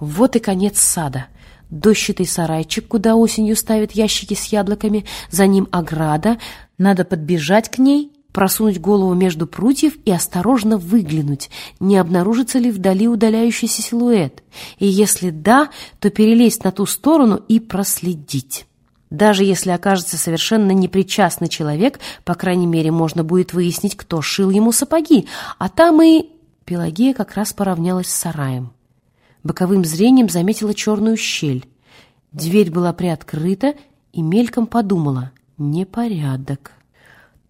Вот и конец сада. Дощатый сарайчик, куда осенью ставят ящики с яблоками, за ним ограда, надо подбежать к ней, просунуть голову между прутьев и осторожно выглянуть, не обнаружится ли вдали удаляющийся силуэт, и если да, то перелезть на ту сторону и проследить. Даже если окажется совершенно непричастный человек, по крайней мере, можно будет выяснить, кто шил ему сапоги, а там и... Пелагея как раз поравнялась с сараем боковым зрением заметила черную щель. Дверь была приоткрыта и мельком подумала «непорядок».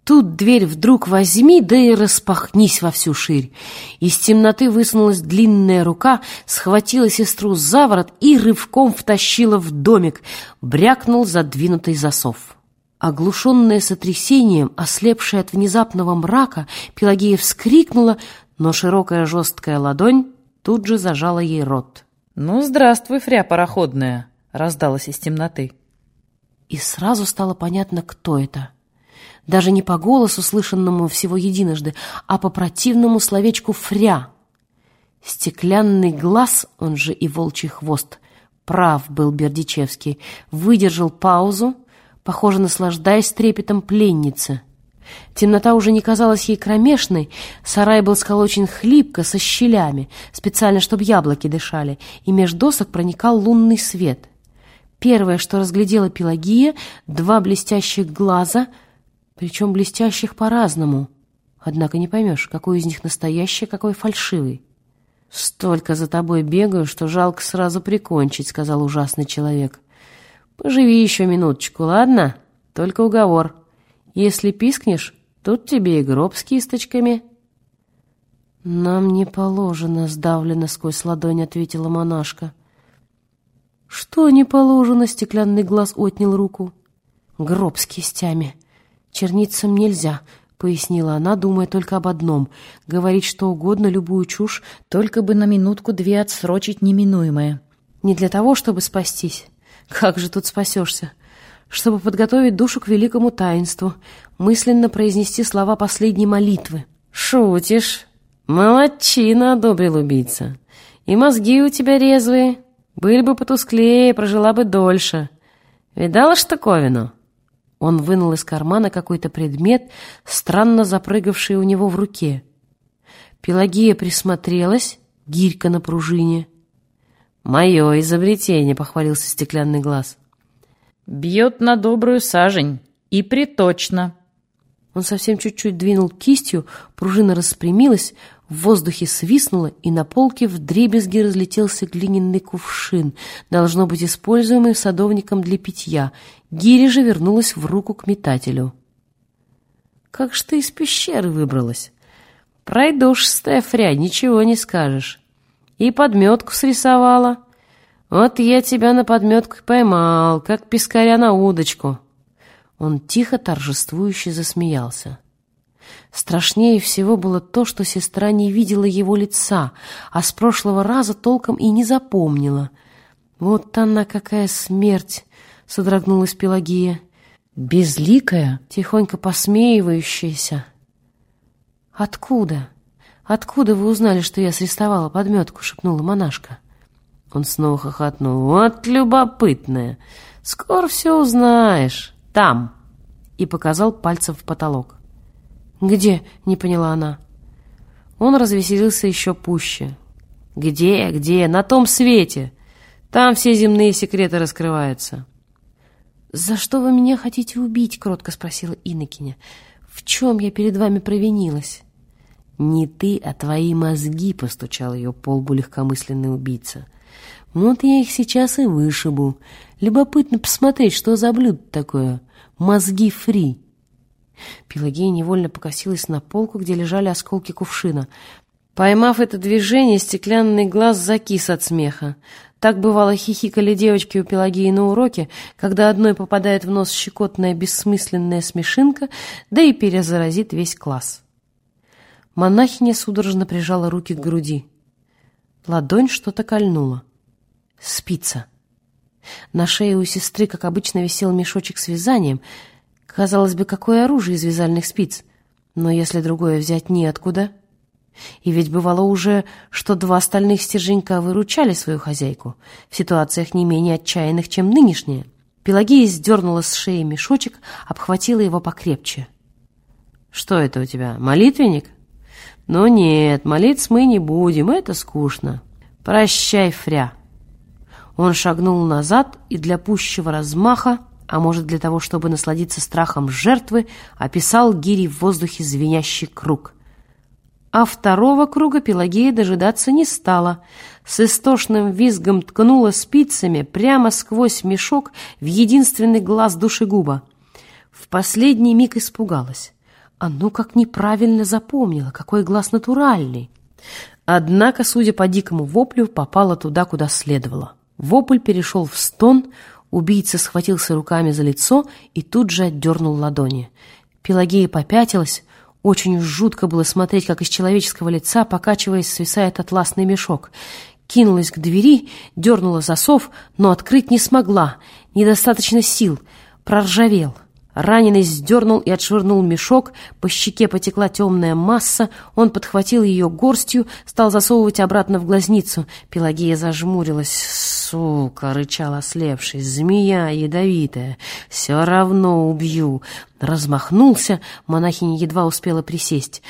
Тут дверь вдруг возьми, да и распахнись во всю ширь. Из темноты высунулась длинная рука, схватила сестру за ворот и рывком втащила в домик. Брякнул задвинутый засов. Оглушенная сотрясением, ослепшая от внезапного мрака, Пелагея вскрикнула, но широкая жесткая ладонь тут же зажала ей рот. «Ну, здравствуй, фря пароходная!» — раздалась из темноты. И сразу стало понятно, кто это. Даже не по голосу, слышанному всего единожды, а по противному словечку «фря». Стеклянный глаз, он же и волчий хвост, прав был Бердичевский, выдержал паузу, похоже, наслаждаясь трепетом пленницы — Темнота уже не казалась ей кромешной, сарай был сколочен хлипко, со щелями, специально, чтобы яблоки дышали, и меж досок проникал лунный свет. Первое, что разглядела Пелагия, два блестящих глаза, причем блестящих по-разному. Однако не поймешь, какой из них настоящий, какой фальшивый. «Столько за тобой бегаю, что жалко сразу прикончить», — сказал ужасный человек. «Поживи еще минуточку, ладно? Только уговор». Если пискнешь, тут тебе и гроб с кисточками». «Нам не положено», — сдавленно сквозь ладонь ответила монашка. «Что не положено?» — стеклянный глаз отнял руку. «Гроб с кистями. Черниться нельзя», — пояснила она, думая только об одном — говорить что угодно, любую чушь, только бы на минутку-две отсрочить неминуемое. Не для того, чтобы спастись. Как же тут спасешься? Чтобы подготовить душу к великому таинству, мысленно произнести слова последней молитвы. «Шутишь? Молодчина!» — одобрил убийца. «И мозги у тебя резвые. Были бы потусклее, прожила бы дольше. Видала штуковину?» Он вынул из кармана какой-то предмет, странно запрыгавший у него в руке. Пелагия присмотрелась, гирька на пружине. «Мое изобретение», — похвалился стеклянный глаз. Бьет на добрую сажень. И приточно. Он совсем чуть-чуть двинул кистью, пружина распрямилась, в воздухе свистнула, и на полке вдребезги разлетелся глиняный кувшин, должно быть используемый садовником для питья. Гири же вернулась в руку к метателю. «Как ж ты из пещеры выбралась?» «Пройдушистая фря, ничего не скажешь. И подметку срисовала. Вот я тебя на подметку поймал, как пескаря на удочку». Он тихо, торжествующе засмеялся. Страшнее всего было то, что сестра не видела его лица, а с прошлого раза толком и не запомнила. «Вот она какая смерть!» — содрогнулась Пелагия. «Безликая, тихонько посмеивающаяся». «Откуда? Откуда вы узнали, что я срисовала подметку?» — шепнула монашка. Он снова хохотнул. «Вот любопытная! Скоро все узнаешь!» Там!» И показал пальцем в потолок. «Где?» — не поняла она. Он развеселился еще пуще. «Где, где? На том свете! Там все земные секреты раскрываются!» «За что вы меня хотите убить?» — кротко спросила Иннокеня. «В чем я перед вами провинилась?» «Не ты, а твои мозги!» — постучал ее по лбу легкомысленный убийца. Вот я их сейчас и вышибу. Любопытно посмотреть, что за блюдо такое. Мозги фри. Пелагея невольно покосилась на полку, где лежали осколки кувшина. Поймав это движение, стеклянный глаз закис от смеха. Так бывало хихикали девочки у Пелагеи на уроке, когда одной попадает в нос щекотная бессмысленная смешинка, да и перезаразит весь класс. Монахиня судорожно прижала руки к груди. Ладонь что-то кольнула. Спица. На шее у сестры, как обычно, висел мешочек с вязанием. Казалось бы, какое оружие из вязальных спиц? Но если другое взять неоткуда... И ведь бывало уже, что два остальных стерженька выручали свою хозяйку в ситуациях не менее отчаянных, чем нынешняя. Пелагея сдернула с шеи мешочек, обхватила его покрепче. «Что это у тебя, молитвенник?» «Ну нет, молиться мы не будем, это скучно. Прощай, фря». Он шагнул назад и для пущего размаха, а может для того, чтобы насладиться страхом жертвы, описал гири в воздухе звенящий круг. А второго круга Пелагея дожидаться не стала. С истошным визгом ткнула спицами прямо сквозь мешок в единственный глаз душегуба. В последний миг испугалась. А ну как неправильно запомнила, какой глаз натуральный. Однако, судя по дикому воплю, попала туда, куда следовало. Вопль перешел в стон, убийца схватился руками за лицо и тут же отдернул ладони. Пелагея попятилась, очень жутко было смотреть, как из человеческого лица, покачиваясь, свисает атласный мешок. Кинулась к двери, дернула засов, но открыть не смогла, недостаточно сил, проржавел. Раненый сдернул и отшвырнул мешок, по щеке потекла темная масса, он подхватил ее горстью, стал засовывать обратно в глазницу. Пелагея зажмурилась. «Сука!» — рычал ослепший. «Змея ядовитая! Все равно убью!» Размахнулся, монахиня едва успела присесть.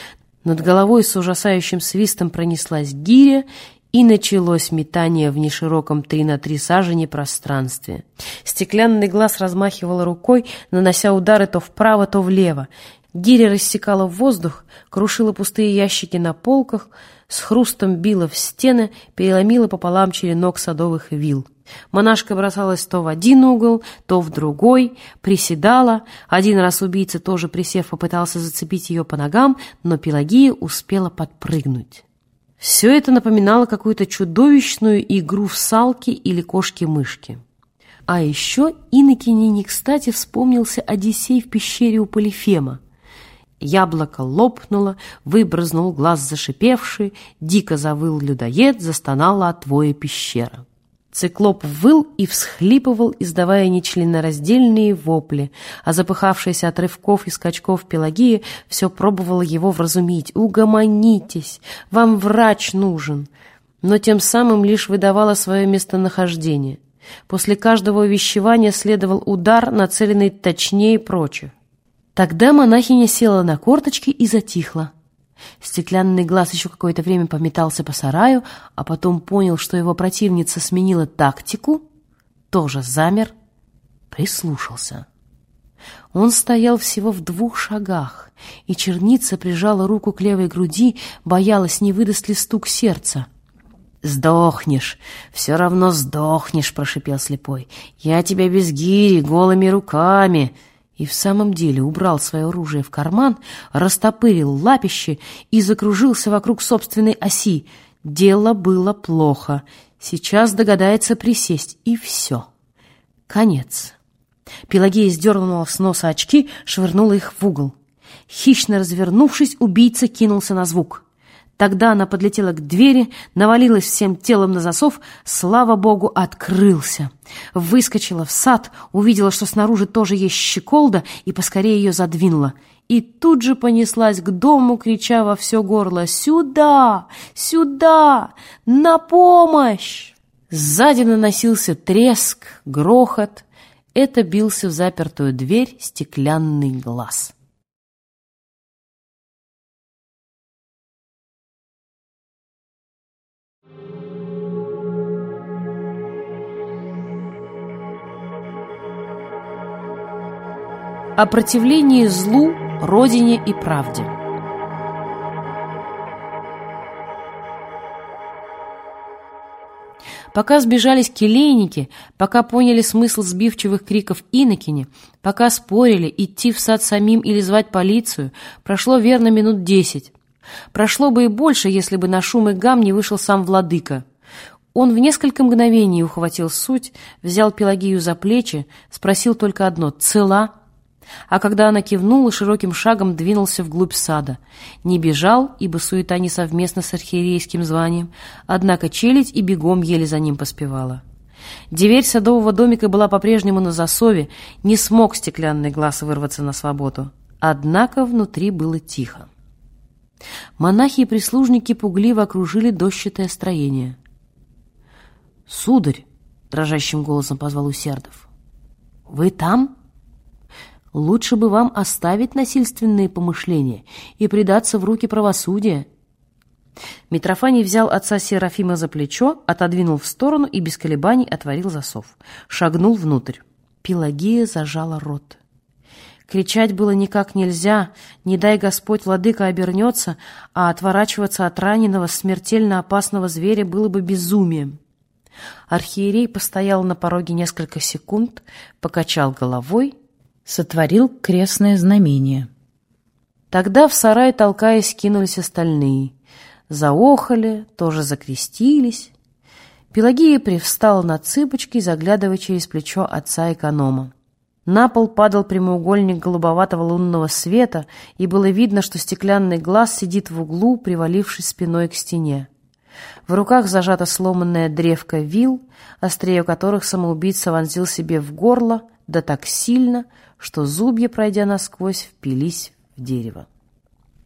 Над головой с ужасающим свистом пронеслась гиря, и началось метание в нешироком три на три сажени пространстве. Стеклянный глаз размахивал рукой, нанося удары то вправо, то влево. Гиря рассекала воздух, крушила пустые ящики на полках, с хрустом била в стены, переломила пополам черенок садовых вил. Монашка бросалась то в один угол, то в другой, приседала. Один раз убийца, тоже присев, попытался зацепить ее по ногам, но Пелагия успела подпрыгнуть. Все это напоминало какую-то чудовищную игру в салки или кошки-мышки. А еще Иннокене не кстати вспомнился Одиссей в пещере у Полифема. Яблоко лопнуло, выбрызнул глаз зашипевший, дико завыл людоед, застонала от воя пещера. Циклоп выл и всхлипывал, издавая нечленораздельные вопли, а запыхавшаяся от рывков и скачков Пелагия все пробовала его вразумить. «Угомонитесь! Вам врач нужен!» Но тем самым лишь выдавала свое местонахождение. После каждого увещевания следовал удар, нацеленный точнее прочих. Тогда монахиня села на корточки и затихла. Стеклянный глаз еще какое-то время пометался по сараю, а потом понял, что его противница сменила тактику, тоже замер, прислушался. Он стоял всего в двух шагах, и черница прижала руку к левой груди, боялась, не выдаст ли стук сердца. «Сдохнешь, все равно сдохнешь», — прошипел слепой. «Я тебя без гири, голыми руками». И в самом деле убрал свое оружие в карман, растопырил лапище и закружился вокруг собственной оси. Дело было плохо. Сейчас догадается присесть, и все. Конец. Пелагея сдернула с носа очки, швырнула их в угол. Хищно развернувшись, убийца кинулся на звук. Тогда она подлетела к двери, навалилась всем телом на засов, слава богу, открылся. Выскочила в сад, увидела, что снаружи тоже есть щеколда, и поскорее ее задвинула. И тут же понеслась к дому, крича во все горло «Сюда! Сюда! На помощь!» Сзади наносился треск, грохот. Это бился в запертую дверь стеклянный глаз. О противлении злу, родине и правде. Пока сбежались келейники, пока поняли смысл сбивчивых криков инокини, пока спорили, идти в сад самим или звать полицию, прошло верно минут десять. Прошло бы и больше, если бы на шум и гам не вышел сам владыка. Он в несколько мгновений ухватил суть, взял Пелагию за плечи, спросил только одно «Цела?». А когда она кивнула, широким шагом двинулся вглубь сада. Не бежал, ибо суета не совместно с архиерейским званием, однако челядь и бегом еле за ним поспевала. Дверь садового домика была по-прежнему на засове, не смог стеклянный глаз вырваться на свободу. Однако внутри было тихо. Монахи и прислужники пугливо окружили дощатое строение. «Сударь!» — дрожащим голосом позвал Усердов. «Вы там?» Лучше бы вам оставить насильственные помышления и предаться в руки правосудия. Митрофаний взял отца Серафима за плечо, отодвинул в сторону и без колебаний отворил засов. Шагнул внутрь. Пелагия зажала рот. Кричать было никак нельзя, не дай Господь владыка обернется, а отворачиваться от раненого, смертельно опасного зверя было бы безумием. Архиерей постоял на пороге несколько секунд, покачал головой сотворил крестное знамение. Тогда в сарай, толкаясь, кинулись остальные. Заохали, тоже закрестились. Пелагия привстала на цыпочки, заглядывая через плечо отца эконома. На пол падал прямоугольник голубоватого лунного света, и было видно, что стеклянный глаз сидит в углу, привалившись спиной к стене. В руках зажата сломанная древка вил, острее которых самоубийца вонзил себе в горло, да так сильно, что зубья, пройдя насквозь, впились в дерево.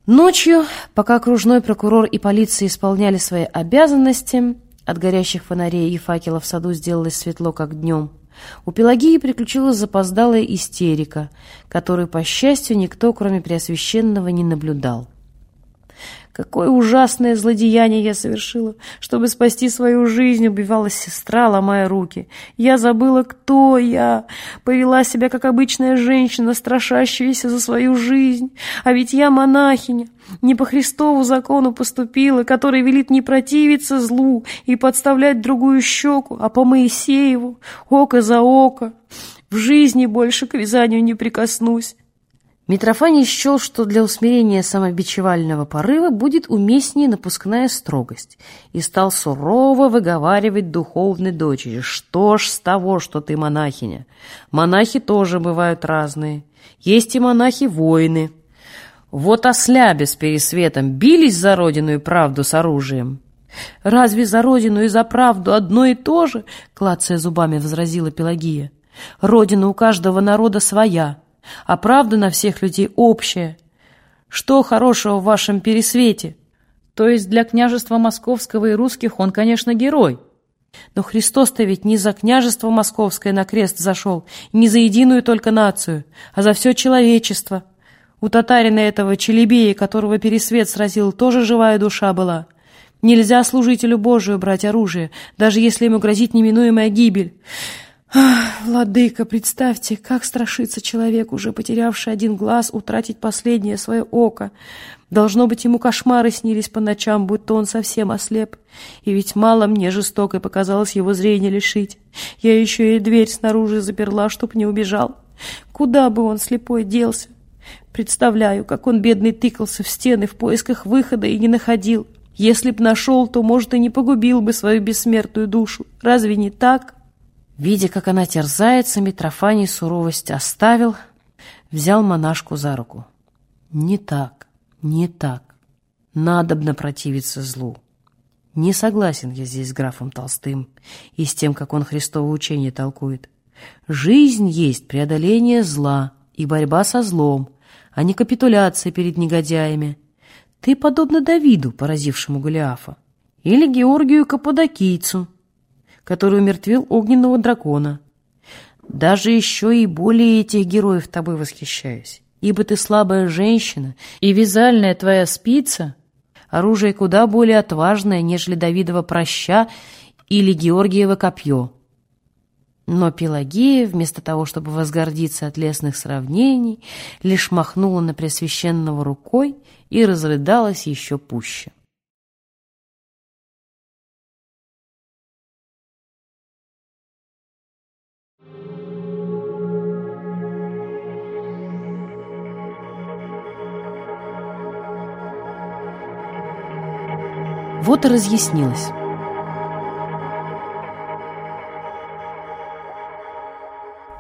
Ночью, пока окружной прокурор и полиция исполняли свои обязанности, от горящих фонарей и факелов в саду сделалось светло, как днем, у Пелагии приключилась запоздалая истерика, которую, по счастью, никто, кроме Преосвященного, не наблюдал. Какое ужасное злодеяние я совершила. Чтобы спасти свою жизнь, убивала сестра, ломая руки. Я забыла, кто я. Повела себя, как обычная женщина, страшащаяся за свою жизнь. А ведь я монахиня. Не по Христову закону поступила, который велит не противиться злу и подставлять другую щеку, а по Моисееву, око за око. В жизни больше к вязанию не прикоснусь. Митрофаний счел, что для усмирения самобичевального порыва будет уместнее напускная строгость, и стал сурово выговаривать духовной дочери, что ж с того, что ты монахиня. Монахи тоже бывают разные. Есть и монахи-воины. Вот осляби с пересветом бились за родину и правду с оружием. «Разве за родину и за правду одно и то же?» — клацая зубами возразила Пелагия. «Родина у каждого народа своя» а правда на всех людей общая. Что хорошего в вашем пересвете? То есть для княжества московского и русских он, конечно, герой. Но Христос-то ведь не за княжество московское на крест зашел, не за единую только нацию, а за все человечество. У татарина этого Челебея, которого Пересвет сразил, тоже живая душа была. Нельзя служителю Божию брать оружие, даже если ему грозит неминуемая гибель. Ах, владыка, представьте, как страшится человек, уже потерявший один глаз, утратить последнее свое око. Должно быть, ему кошмары снились по ночам, будто он совсем ослеп. И ведь мало мне жестокой показалось его зрение лишить. Я еще и дверь снаружи заперла, чтоб не убежал. Куда бы он слепой делся? Представляю, как он, бедный, тыкался в стены в поисках выхода и не находил. Если б нашел, то, может, и не погубил бы свою бессмертную душу. Разве не так?» Видя, как она терзается, Митрофаний суровость оставил, взял монашку за руку. «Не так, не так. Надобно противиться злу. Не согласен я здесь с графом Толстым и с тем, как он Христово учение толкует. Жизнь есть преодоление зла и борьба со злом, а не капитуляция перед негодяями. Ты подобно Давиду, поразившему Голиафа, или Георгию Каппадокийцу, который умертвил огненного дракона. Даже еще и более этих героев тобой восхищаюсь, ибо ты слабая женщина, и вязальная твоя спица — оружие куда более отважное, нежели Давидова проща или Георгиева копье. Но Пелагея, вместо того, чтобы возгордиться от лесных сравнений, лишь махнула на Пресвященного рукой и разрыдалась еще пуще. Вот и разъяснилось.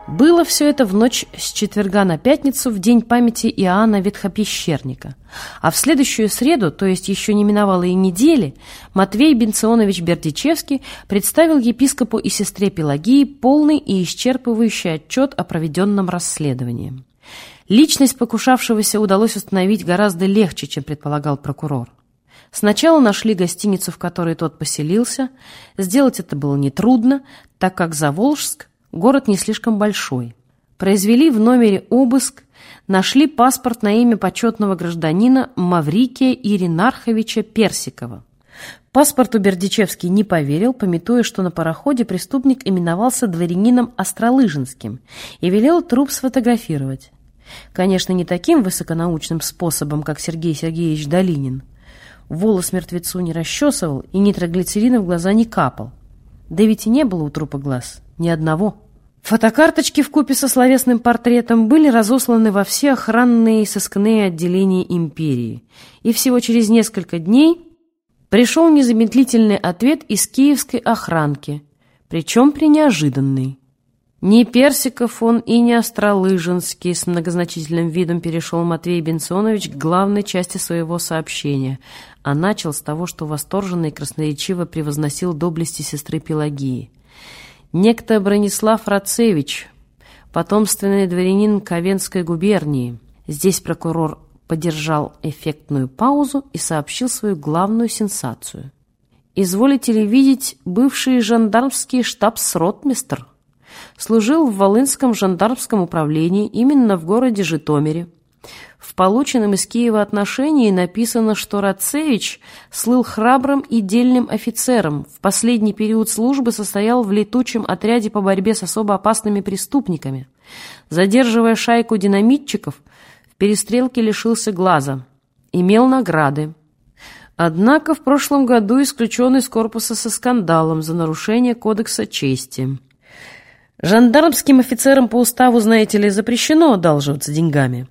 Было все это в ночь с четверга на пятницу, в день памяти Иоанна Ветхопещерника. А в следующую среду, то есть еще не миновало и недели, Матвей Бенционович Бердичевский представил епископу и сестре Пелагии полный и исчерпывающий отчет о проведенном расследовании. Личность покушавшегося удалось установить гораздо легче, чем предполагал прокурор. Сначала нашли гостиницу, в которой тот поселился. Сделать это было нетрудно, так как Заволжск – город не слишком большой. Произвели в номере обыск, нашли паспорт на имя почетного гражданина Маврикия Иринарховича Персикова. Паспорту Бердичевский не поверил, пометуя, что на пароходе преступник именовался дворянином Остролыжинским и велел труп сфотографировать. Конечно, не таким высоконаучным способом, как Сергей Сергеевич Долинин – волос мертвецу не расчесывал и нитроглицерина в глаза не капал. Да ведь и не было у трупа глаз, ни одного. Фотокарточки в купе со словесным портретом были разосланы во все охранные и сыскные отделения империи, и всего через несколько дней пришел незамедлительный ответ из киевской охранки, причем при неожиданной. Не Персиков он и не Остролыжинский, с многозначительным видом перешел Матвей Бенсонович к главной части своего сообщения, а начал с того, что восторженно и красноречиво превозносил доблести сестры Пелагии. Некто Бронислав Рацевич, потомственный дворянин Ковенской губернии. Здесь прокурор подержал эффектную паузу и сообщил свою главную сенсацию. «Изволите ли видеть бывший жандармский штабс-ротмистр?» Служил в Волынском жандармском управлении именно в городе Житомире. В полученном из Киева отношении написано, что Рацевич слыл храбрым и дельным офицером, в последний период службы состоял в летучем отряде по борьбе с особо опасными преступниками. Задерживая шайку динамитчиков, в перестрелке лишился глаза. Имел награды. Однако в прошлом году исключен из корпуса со скандалом за нарушение кодекса чести. Жандармским офицерам по уставу, знаете ли, запрещено одалживаться деньгами.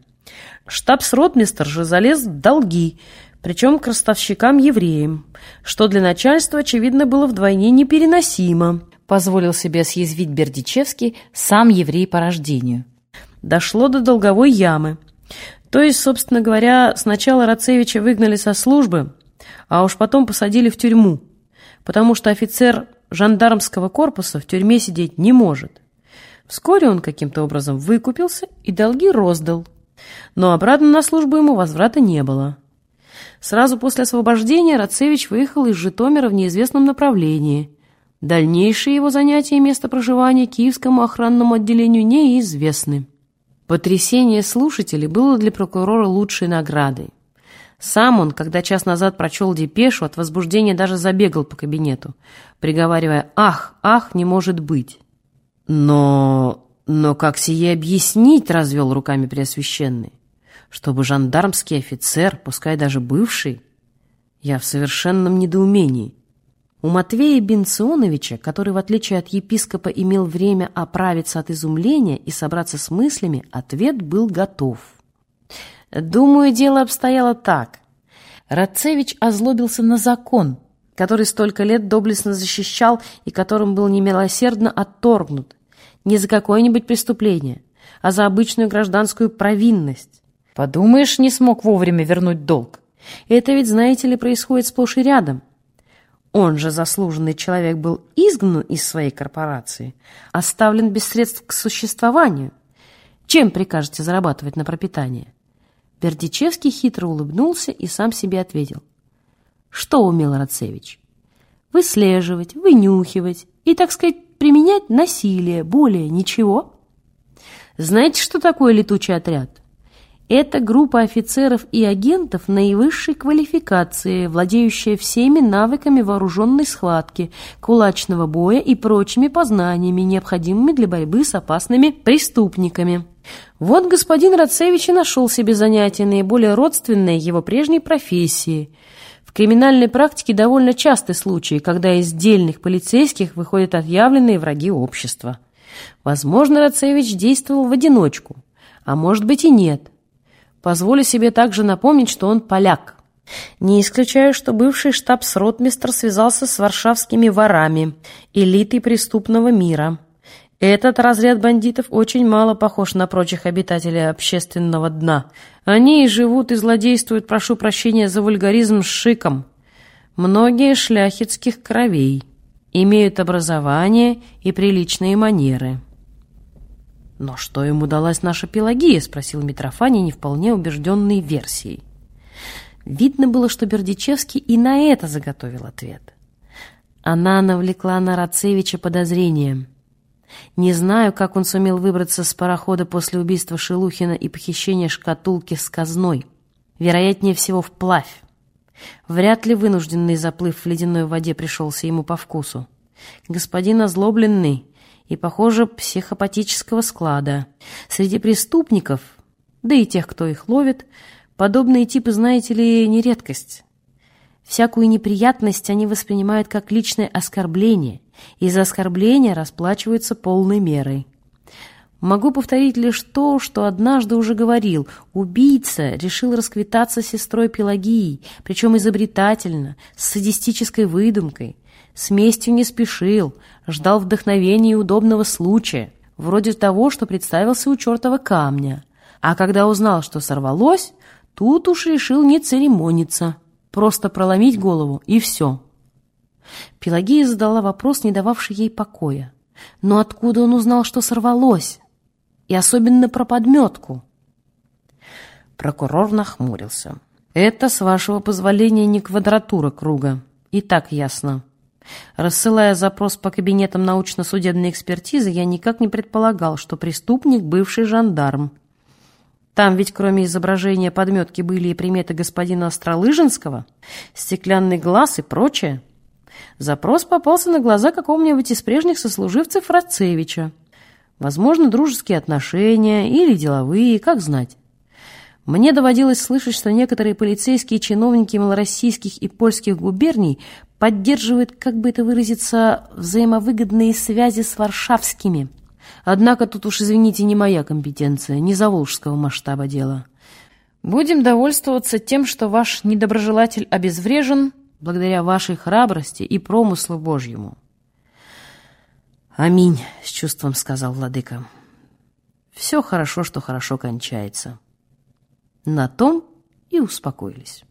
Штабс-ротмистр же залез в долги, причем к ростовщикам-евреям, что для начальства, очевидно, было вдвойне непереносимо, позволил себе съязвить Бердичевский, сам еврей по рождению. Дошло до долговой ямы. То есть, собственно говоря, сначала Рацевича выгнали со службы, а уж потом посадили в тюрьму, потому что офицер жандармского корпуса в тюрьме сидеть не может. Вскоре он каким-то образом выкупился и долги роздал. Но обратно на службу ему возврата не было. Сразу после освобождения Рацевич выехал из Житомира в неизвестном направлении. Дальнейшие его занятия и место проживания Киевскому охранному отделению неизвестны. Потрясение слушателей было для прокурора лучшей наградой. Сам он, когда час назад прочел депешу, от возбуждения даже забегал по кабинету, приговаривая «Ах, ах, не может быть!». Но... но как сие объяснить, развел руками Преосвященный, чтобы жандармский офицер, пускай даже бывший, я в совершенном недоумении. У Матвея Бенционовича, который, в отличие от епископа, имел время оправиться от изумления и собраться с мыслями, ответ был готов. Думаю, дело обстояло так. Рацевич озлобился на закон, который столько лет доблестно защищал и которым был немилосердно отторгнут. Не за какое-нибудь преступление, а за обычную гражданскую провинность. Подумаешь, не смог вовремя вернуть долг. Это ведь, знаете ли, происходит сплошь и рядом. Он же, заслуженный человек, был изгнан из своей корпорации, оставлен без средств к существованию. Чем прикажете зарабатывать на пропитание? Бердичевский хитро улыбнулся и сам себе ответил. Что умел Рацевич? Выслеживать, вынюхивать и, так сказать, применять насилие, более ничего. Знаете, что такое летучий отряд? Это группа офицеров и агентов наивысшей квалификации, владеющая всеми навыками вооруженной схватки, кулачного боя и прочими познаниями, необходимыми для борьбы с опасными преступниками. Вот господин Рацевич и нашел себе занятие, наиболее родственное его прежней профессии. Криминальной практике довольно часты случаи, когда из дельных полицейских выходят отъявленные враги общества. Возможно, Рацевич действовал в одиночку, а может быть и нет – Позволю себе также напомнить, что он поляк. Не исключаю, что бывший штабс-ротмистр связался с варшавскими ворами, элитой преступного мира. Этот разряд бандитов очень мало похож на прочих обитателей общественного дна. Они и живут, и злодействуют, прошу прощения за вульгаризм, с шиком. Многие шляхетских кровей имеют образование и приличные манеры. «Но что ему далась наша Пелагия?» — спросил Митрофаний, не вполне убежденной версией. Видно было, что Бердичевский и на это заготовил ответ. Она навлекла на Рацевича подозрения. Не знаю, как он сумел выбраться с парохода после убийства Шелухина и похищения шкатулки с казной. Вероятнее всего, вплавь. Вряд ли вынужденный заплыв в ледяной воде пришелся ему по вкусу. Господин озлобленный и, похоже, психопатического склада. Среди преступников, да и тех, кто их ловит, подобные типы, знаете ли, не редкость. Всякую неприятность они воспринимают как личное оскорбление, и за оскорбление расплачиваются полной мерой. Могу повторить лишь то, что однажды уже говорил. Убийца решил расквитаться с сестрой Пелагией, причем изобретательно, с садистической выдумкой. С местью не спешил, ждал вдохновения и удобного случая, вроде того, что представился у чертова камня. А когда узнал, что сорвалось, тут уж решил не церемониться, просто проломить голову и все. Пелагея задала вопрос, не дававший ей покоя. Но откуда он узнал, что сорвалось? И особенно про подметку? Прокурор нахмурился. «Это, с вашего позволения, не квадратура круга. И так ясно. Рассылая запрос по кабинетам научно-судебной экспертизы, я никак не предполагал, что преступник – бывший жандарм. Там ведь кроме изображения подметки были и приметы господина Остролыжинского, стеклянный глаз и прочее. Запрос попался на глаза какого-нибудь из прежних сослуживцев Рацевича. Возможно, дружеские отношения или деловые, как знать. Мне доводилось слышать, что некоторые полицейские чиновники малороссийских и польских губерний поддерживают, как бы это выразиться, взаимовыгодные связи с варшавскими. Однако тут уж, извините, не моя компетенция, не заволжского масштаба дела. Будем довольствоваться тем, что ваш недоброжелатель обезврежен благодаря вашей храбрости и промыслу Божьему. «Аминь», — с чувством сказал владыка. «Все хорошо, что хорошо кончается». На том и успокоились.